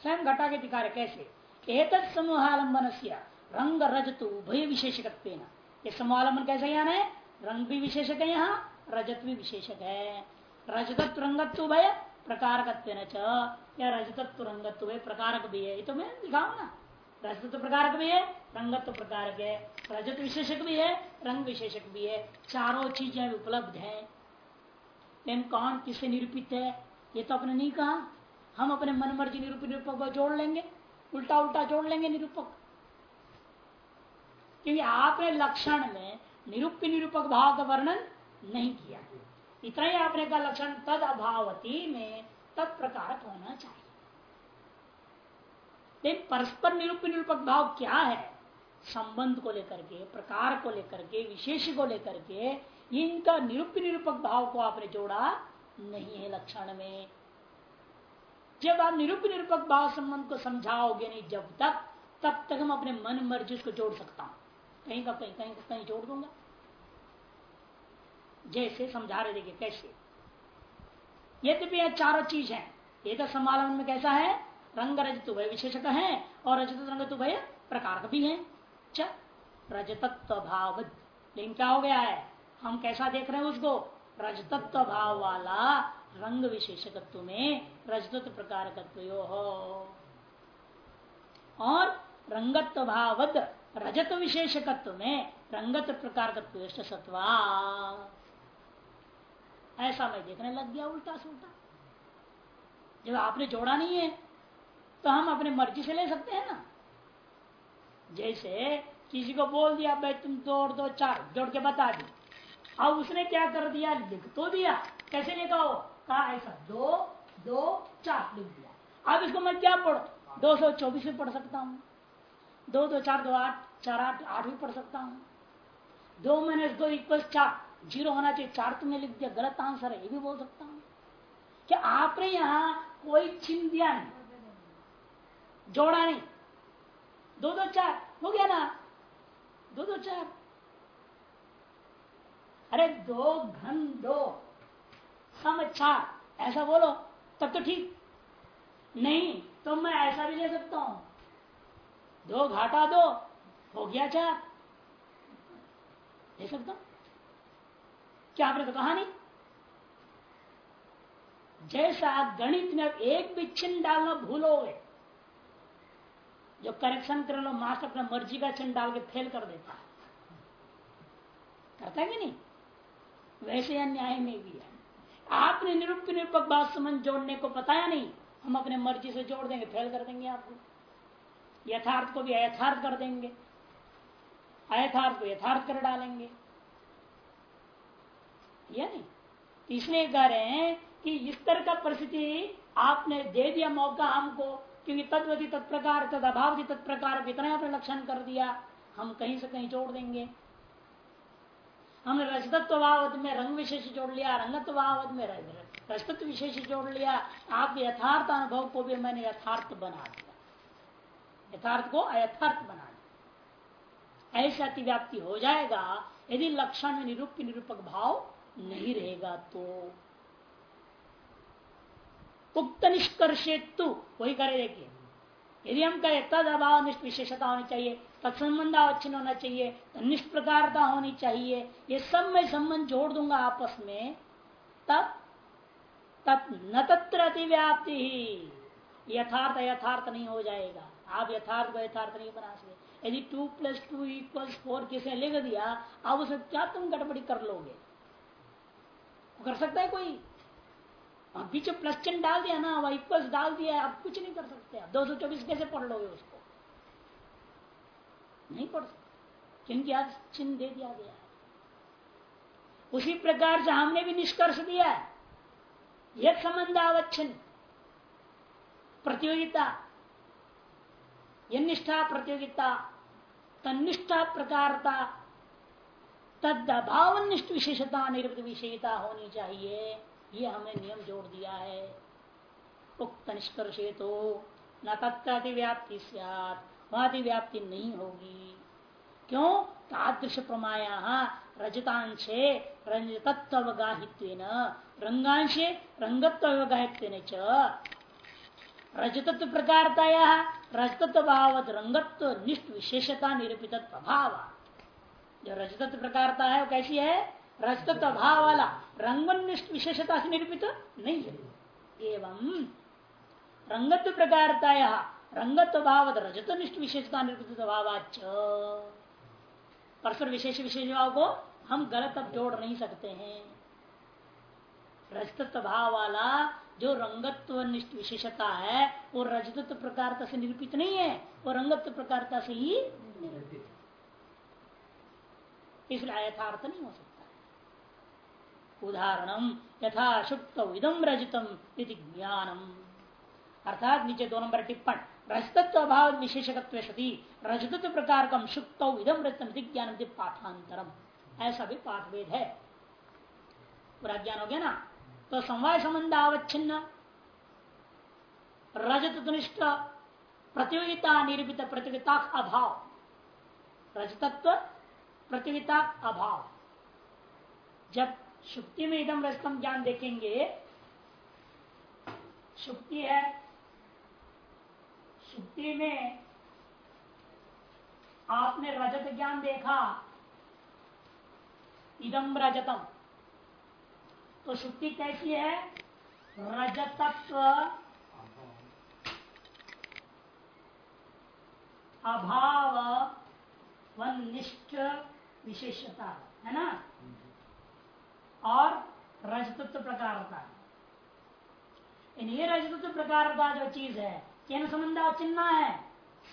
[SPEAKER 1] स्वयं घटा के रहे कैसे? एक समूहालंबन से रंग रजत उभय विशेषक समूहालंबन कैसे यहाँ है रंग भी विशेषक है यहाँ, रजत भी विशेषक है। रजतत्व, रंगत्व भय प्रकारक या रजतत्व, रंगत्व प्रकारक भी है। ये तो मैं दिखाऊ ना। रजतत्व प्रकारक भी है, रंगत्व प्रकारक है। रजत विशेषक भी है, रंग विशेषक भी है। चारों चीज़ें उपलब्ध है। लेकिन कौन किससे निरूपित है? ये तो अपने नहीं कहा। हम अपने मन मर्ज़ी निरूपित निरूपक को जोड़ लेंगे। उल्टा उल्टा जोड़ लेंगे निरूपक। क्योंकि आपने लक्षण में निरूप निरूपक भाव का वर्णन नहीं किया इतना ही आपने का लक्षण तद अभावती में तत्प्रकार होना चाहिए। लेकिन परस्पर निरूप निरूपक भाव क्या है? संबंध को लेकर के, प्रकार को लेकर के, विशेष को लेकर के इनका निरूप निरूपक भाव को आपने जोड़ा नहीं है लक्षण में। जब आप निरूप निरूपक भाव संबंध को समझाओगे नहीं, जब तक तब तक हम अपने मन मर्ज़ी को जोड़ सकता हूँ। कहीं का, कहीं कहीं कहीं जोड़ दूँगा। जैसे समझा रहे देखिए, कैसे? यद्यपि यह चारों चीज़ है। ये तो समालम में कैसा है? रंग रजत भय विशेषक है और रजत रंग भय प्रकार भी है। रजतत्व भाव लेकिन क्या हो गया है? हम कैसा देख रहे हैं उसको? रजतत्व भाव वाला रंग विशेषकत्व में रजतत्व प्रकार हो और रंगत्व भावद रजत विशेषकत्व में रंगत प्रकार सत्वा। ऐसा मैं देखने लग गया उल्टा सुल्टा जब आपने जोड़ा नहीं है तो हम अपने मर्ज़ी से ले सकते हैं ना। जैसे किसी को बोल दिया, भाई तुम जोड़ दो, चार, जोड़ के बता दी। अब उसने क्या कर दिया? लिख तो दिया। कैसे लिखा हो कहा, ऐसा दो दो, चार लिख दिया। अब इसको मैं क्या पढ़ू, दो सौ चौबीस में पढ़ सकता हूँ। दो दो, चार, दो, आठ, चार, आठ आठ भी पढ़ सकता हूँ। दो माइनस दो इक्वल चार, ज़ीरो होना चाहिए। चार तुमने लिख दिया। गलत आंसर है, ये भी बोल सकता हूँ। क्या आपने यहाँ कोई चिन्ह दिया नहीं। जोड़ा नहीं। दो दो, चार, हो गया ना? दो दो, चार। अरे दो घन दो। सम ऐसा बोलो, तब तो ठीक। नहीं तो मैं ऐसा भी ले सकता हूँ। दो घाटा दो, हो गया चार। ले सकता क्या आपने तो कहा नहीं? जैसा गणित में एक भी चिन्ह डालना भूलोगे, जो करेक्शन कर लो मास्टर अपना मर्ज़ी का चिन्ह डाल के फेल कर देता है करता है कि नहीं? वैसे अन्याय में भी है आपने निरुप निरूपक बात समझ जोड़ने को बताया नहीं। हम अपने मर्ज़ी से जोड़ देंगे, फेल कर देंगे आपको। यथार्थ को भी अयथार्थ कर देंगे। अयथार्थ को यथार्थ कर डालेंगे। या नहीं। इसलिए कह रहे हैं कि इस तरह का परिस्थिति आपने दे दिया मौका हमको, क्योंकि तत्वती तत्प्रकार तद अभाव तत्प्रकार इतना आपने लक्षण कर दिया, हम कहीं से कहीं जोड़ देंगे। हमने रजतत्वभावत में रंग विशेष जोड़ लिया रंगत्वभावत में रजतत्व विशेष जोड़ लिया। आप यथार्थ अनुभव को भी मैंने यथार्थ बना दिया। यथार्थ को अयथार्थ बना दिया। ऐसी अतिव्याप्ति हो जाएगा, यदि लक्षण में निरूप निरूपक भाव नहीं रहेगा तो। उक्त निष्कर्षेतु वही करे देखिए यदि हम कहें तद अभाव विशेषता होनी चाहिए तत्संबंध अवच्छिन्न होना चाहिए तनिष्ठ प्रकारता होनी चाहिए। ये सब मैं संबंध जोड़ दूँगा आपस में। तब तब न तत्र अतिव्याप्ति ही। यथार्थ यथार्थ नहीं हो जाएगा। आप यथार्थ को यथार्थ नहीं बना सकते। यदि two plus two equal four किसे लिख दिया अब उसे क्या तुम गड़बड़ी कर लोगे? कर सकता है कोई? बीच प्लस चिन्ह डाल दिया ना, वह इक्वल्स डाल दिया, आप कुछ नहीं कर सकते। दो सौ चौबीस कैसे पढ़ लोगे उसको? नहीं पढ़ सकते। क्योंकि आज चिन्ह दे दिया गया है। उसी प्रकार से हमने भी निष्कर्ष दिया है। यह संबंध आवच्छिन्न प्रतियोगिता निष्ठा प्रतियोगिता, तनिष्ठा, प्रकारता तद अभावनिष्ठ विशेषता निर्वृत विशेषता होनी चाहिए। ये हमें नियम जोड़ दिया है। उक्त निष्कर्षे तो न तत्व्याप्ति व्याप्ति नहीं होगी। क्यों? तादृश प्रमाया रजतांशे रंजतत्वगाहित्व रंगांशे रंगत्वगाहित्व रजतत्व प्रकारतया रजतत्व भाव रंगत्व निष्ठ विशेषता निरूपित प्रभाव जो रजतत्व प्रकारता है, वो कैसी है? रजतत्व भाव वाला रंगनिष्ठ विशेषता से निरूपित नहीं है। एवं रंगत्व प्रकारता रंगत्व रजतनिष्ठ विशेषता निरूपित भावाच परस्पर विशेष विशेष भाव को हम गलत अब जोड़ नहीं सकते हैं। रजतत्व भाव वाला जो रंगत्व निष्ठ विशेषता है, वो रजतत्व प्रकारता से निरूपित नहीं है, वो रंगत्व प्रकारता से ही निरूपित इसलिए यथार्थ नहीं हो सकता। उदाहरणम यथा सुप्त इदम रजतम यदि ज्ञानम। अर्थात नीचे दो नंबर टिप्पण। रजतत्व अभाव विशेषकत्व सती। रजतत्व प्रकार कम सुप्त इदम रजतम ज्ञान पाठांतरम ऐसा भी पाठभेद है। पूरा ज्ञान हो गया ना? तो समवाय संबंध अवच्छिन्न रजत दुनिष्ठ प्रतियोगिता निरूपित प्रतियोगिता अभाव। रजतत्व प्रतियोगिता अभाव। जब शुक्ति में एकदम रजतम ज्ञान देखेंगे, शुक्ति है शुक्ति में आपने रजत ज्ञान देखा। इदम रजतम। तो शुक्ति कैसी है? रजतत्व। अभाव व निष्ठ विशेषता, है ना? और रजतत्व प्रकारता इन ये रजतत्व प्रकारता जो चीज़ है केन संबंध चिन्ह है?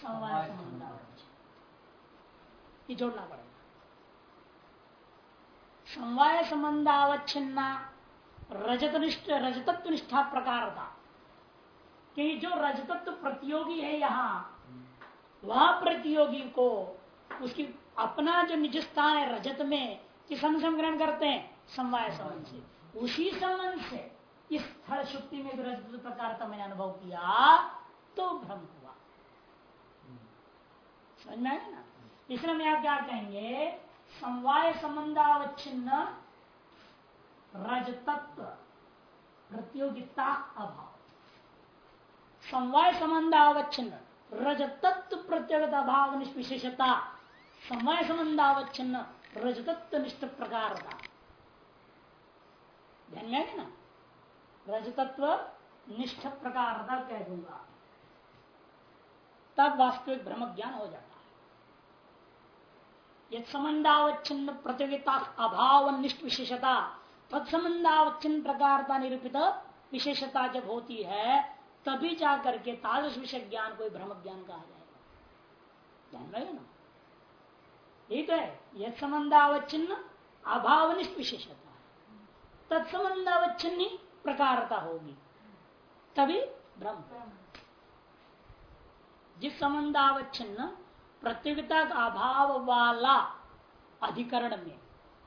[SPEAKER 1] समवाय संबंध ये जोड़ना पड़ेगा। समवाय संबंधावच्छिन्ना रजतनिष्ठ रजतत्व निष्ठा प्रकार था। कि जो रजतत्व प्रतियोगी है यहाँ वह प्रतियोगी को उसकी अपना जो निज स्थान है रजत में किस हम ग्रहण करते हैं? समवाय संबंध से। उसी संबंध से इस स्थल शुक्ति में रजत प्रकार का मैंने अनुभव किया तो भ्रम हुआ। समझ में आया ना? इसलिए मैं आप क्या कहेंगे? समवाय संबंधावच्छिन्न रजतत्व, प्रतियोगिता अभाव। समवाय संबंधावच्छिन्न, रजतत्व प्रत्यगत अभाव विशेषता समय संबंधावच्छिन्न, रजतत्व निष्ठ प्रकार का ध्यान में ना? रजतत्व निष्ठ प्रकार का कह दूँगा। तब वास्तविक ब्रह्म ज्ञान हो जाता है। यद संबंधावच्छिन्न प्रतियोगिता अभाव निष्ठ विशेषता तत्संबंधावच्छिन्न प्रकार निरूपित विशेषता जब होती है, तभी जा करके तादृश विषय ज्ञान को भ्रम ज्ञान कहा जाएगा। ना? ठीक है यह संबंधावच्छिन्न अभावनिष्ठ विशेषता तत्संबंधावच्छिन्न प्रकारता होगी, तभी ब्रह्म। जिस संबंध संबंधावच्छिन्न प्रतियोगिता का अभाव वाला अधिकरण में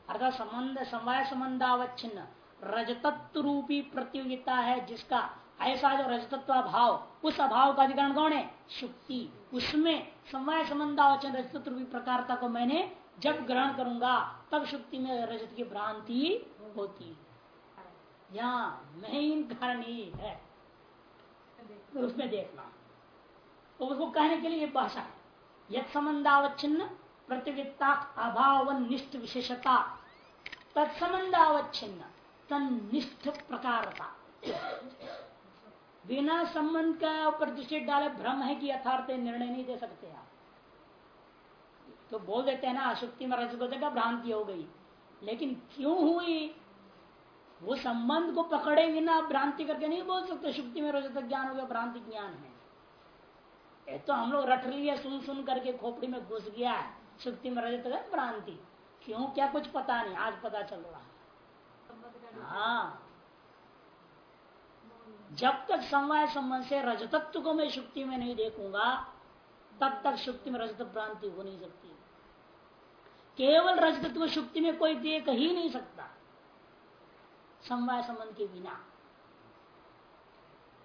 [SPEAKER 1] अर्थात संबंध समवाय संबंधावच्छिन्न रजतत्व रूपी प्रतियोगिता है जिसका ऐसा जो रजतत्व अभाव उस अभाव का अधिकरण कौन है? शुक्ति। उसमें समय संबंधावचन रजतत्व रूपी प्रकारता को मैंने जब ग्रहण करूँगा तब शुक्ति में रजत की भ्रांति होती यहाँ मेन कारण ही है। तो उसमें देखना। उसको कहने के लिए भाषा है। यद संबंधावच्छिन्न प्रतियोगिता अभाव निष्ठ विशेषता। तत्संबंधावच्छिन्न तनिष्ठ प्रकारता। बिना संबंध का ऊपर दृष्टि डाले भ्रम है कि यथार्थ निर्णय नहीं दे सकते आप। तो बोल देते हैं ना, अशुक्ति में रजगोदे का भ्रांति हो गई। लेकिन क्यों हुई? वो संबंध को पकड़े बिना भ्रांति करके नहीं बोल सकते। शुक्ति में रजत ज्ञान हो गया, भ्रांति ज्ञान है। ये तो हम लोग रट लिए सुन सुन करके खोपड़ी में घुस गया। है शुक्ति में रजत भ्रांति। क्यों? क्या कुछ पता नहीं, आज पता चल रहा है। हाँ। जब तक समवाय संबंध से रजतत्व को मैं शुक्ति में नहीं देखूँगा, तब तक शुक्ति में रजत भ्रांति हो नहीं सकती। केवल रजतत्व शुक्ति में कोई देख ही नहीं सकता। समवाय संबंध के बिना।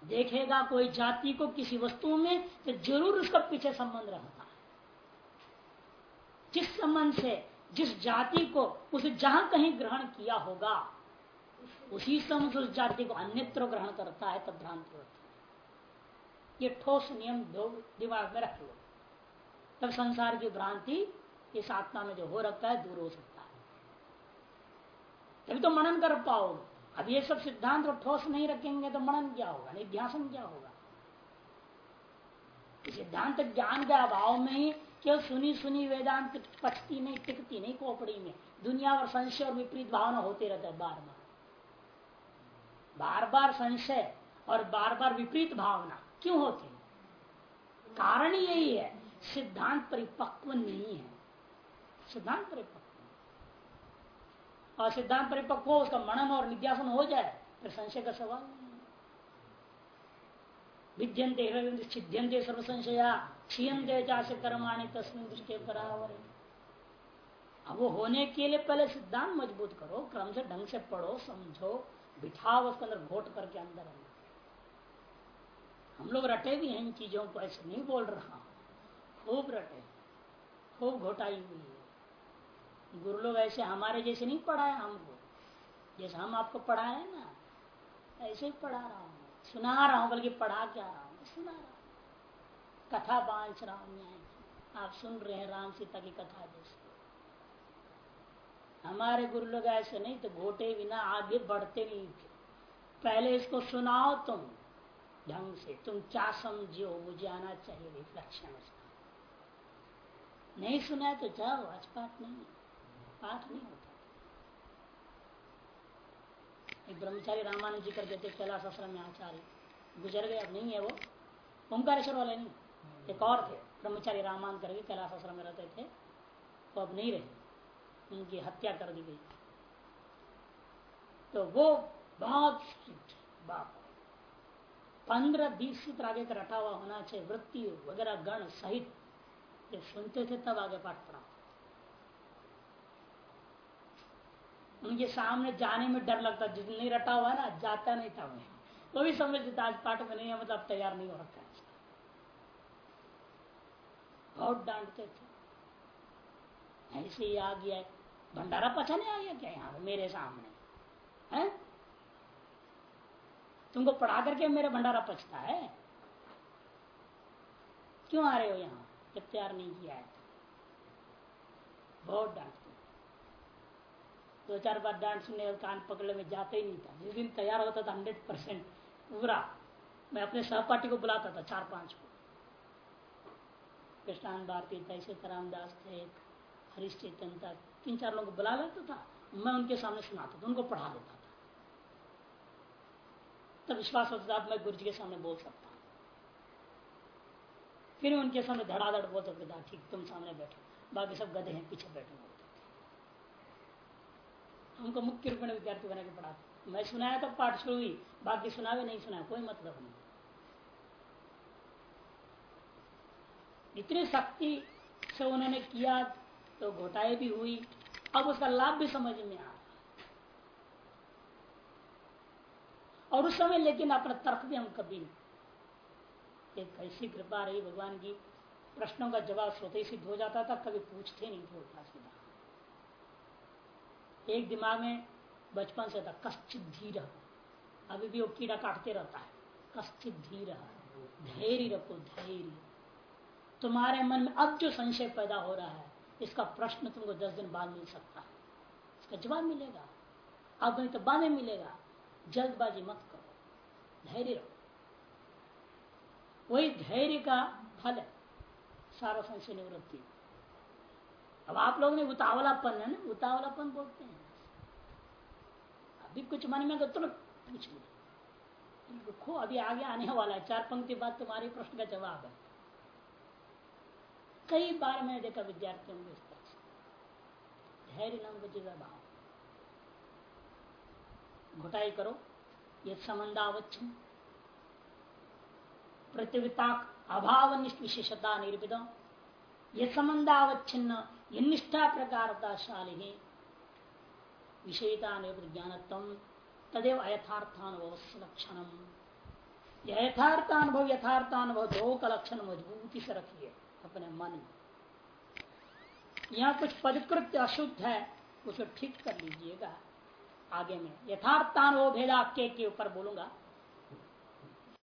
[SPEAKER 1] देखेगा कोई जाति को किसी वस्तु में तो ज़रूर उसका पीछे संबंध रहता है। जिस संबंध से, जिस जाति को उसे जहाँ कहीं ग्रहण किया होगा, उसी समय उस जाति को अन्यत्र ग्रहण करता है, तब भ्रांति होती है। ये ठोस नियम दिमाग में रख लो। तब संसार की भ्रांति इस आत्मा में जो हो रखता है, दूर हो सकता है। तभी तो मनन कर पाओगे। अब ये सब सिद्धांत और ठोस नहीं रखेंगे तो मनन क्या होगा? निध्यासन क्या होगा? सिद्धांत ज्ञान के अभाव में ही क्यों सुनी सुनी वेदांत पचती नहीं, टिकती नहीं खोपड़ी में। दुनिया और संशय और विपरीत भावना होते रहता है बार बार बार बार संशय और बार बार विपरीत भावना क्यों होती है? कारण यही है, सिद्धांत परिपक्व नहीं है। सिद्धांत परिपक्व। और सिद्धांत परिपक्व हो, उसका मनन और निध्यासन हो जाए, फिर संशय का सवाल विद्यंते छिद्यंते सर्व संशया क्षीयते चाश कर्माणी तस्वीर दृष्टि करावर अब वो होने के लिए पहले सिद्धांत मज़बूत करो, क्रम से ढंग से पढ़ो, समझो बिठाओ उसके अंदर घोट करके अंदर अंदर हम लोग रटे भी हैं इन चीज़ों को, ऐसे नहीं बोल रहा खूब रटे, खूब घोटाई हुई है। गुरु लोग ऐसे हमारे जैसे नहीं पढ़ाए हमको जैसे हम आपको पढ़ाए ना, ऐसे ही पढ़ा रहा हूँ। सुना रहा हूँ, बल्कि पढ़ा क्या रहा हूँ? सुना रहा हूँ। कथा बांच रहा हूँ आप सुन रहे हैं राम सीता की कथा जैसे। हमारे गुरु लोग ऐसे नहीं तो घोटे बिना आगे बढ़ते नहीं थे। पहले इसको सुनाओ तुम ढंग से। तुम क्या समझो मुझे आना चाहिए रिफ्लेक्शन नहीं सुना है तो जाओ, आज पाठ नहीं पाठ नहीं होता। एक ब्रह्मचारी रामानंद जी करके थे कैलाश आश्रम में आचार्य। गुजर गए, अब नहीं है वो। ओंकारेश्वर वाले नहीं। एक और थे, ब्रह्मचारी रामान करके कैलाश आश्रम में रहते थे। वो अब नहीं रहे। उनकी हत्या कर दी गई। तो वो बहुत स्ट्रिक्ट बाप पंद्रह बीस सूत्र आगे का रटा हुआ होना चाहिए, वृत्ति, वगैरह, गण सहित। ये सुनते थे तब आगे पाठ पढ़ा। उनके सामने जाने में डर लगता जिस नहीं रटा हुआ ना, जाता नहीं था उन्हें वो भी समझ लेता आज पाठ में नहीं है मतलब तैयार नहीं हो रखा है। बहुत डांटते थे। ऐसे ही आ गया भंडारा पचाने आ गया क्या यहाँ मेरे सामने। है? तुमको पढ़ा करके मेरा भंडारा पछता है? क्यों आ रहे हो यहाँ? तैयार नहीं किया है। बहुत डांटते दो चार बार डांट सुनने कान पकड़ने में जाते ही नहीं था। जिस दिन तैयार होता था हंड्रेड परसेंट पूरा। मैं अपने सहपाठी को बुलाता था चार पाँच को। कृष्णान भारती तैसे रामदास थे, हरीश चेतन था तीन चार लोगों को बुला लेता था। मैं उनके सामने सुनाता था, उनको पढ़ा देता था। तब विश्वास होता था मैं गुरु जी के सामने बोल सकता फिर उनके सामने धड़ाधड़ बोल सकते था ठीक, तुम सामने बैठो। बाकी सब गधे हैं, पीछे बैठे। हमको मुख्य रूप में विद्यार्थी बना के पढ़ाते मैं सुनाया तो पाठ शुरू हुई, बाकी सुनावे नहीं सुनाया, कोई मतलब नहीं। इतनी शक्ति से उन्होंने किया तो घोटाई भी हुई, अब उसका लाभ भी समझ में आ और उस समय लेकिन अपना तर्क भी हम कभी नहीं। एक ऐसी कृपा रही भगवान की, प्रश्नों का जवाब स्वतः सिद्ध हो जाता था, कभी पूछते नहीं थे उल्टा सीधा। एक दिमाग में बचपन से था, कश्चित धीर अभी भी वो कीड़ा काटते रहता है। कश्चित धीर धैर्य रखो, धैर्य। तुम्हारे मन में अब जो संशय पैदा हो रहा है, इसका प्रश्न तुमको दस दिन बाद मिल सकता है। इसका जवाब मिलेगा। अब नहीं तो बाद में मिलेगा। जल्दबाजी मत करो। धैर्य रखो। वही धैर्य का फल है। सारा संशय निवृत्ति। अब आप लोग ने उतावलापन है ना? उतावलापन बोलते हैं। अभी कुछ मन में तो तुरंत पूछ लो। रुको अभी आगे आने वाला है। चार पंक्ति बाद तुम्हारे प्रश्न का जवाब है। कई बार मैंने देखा विद्यार्थियों में इस तरह धैर्य नाम का भाव घुटाई करो। ये संबंध संबंधावच्छन प्रतियोगिता अभाव निष्ठ विशेषता निर्मित ये संबंधावच्छिन्न ये निष्ठा प्रकारताशाली विषयता ज्ञानत्म तदेव अयथार्थानुभव लक्षण यथार्थानुभव यथार्थानुभव दो का लक्षण मजबूती से रखिए, अपने मन में। यहाँ कुछ पदकृत्य अशुद्ध है, उसे ठीक कर लीजिएगा। आगे में, यथार्थानुभव भेदाक्य के ऊपर बोलूँगा।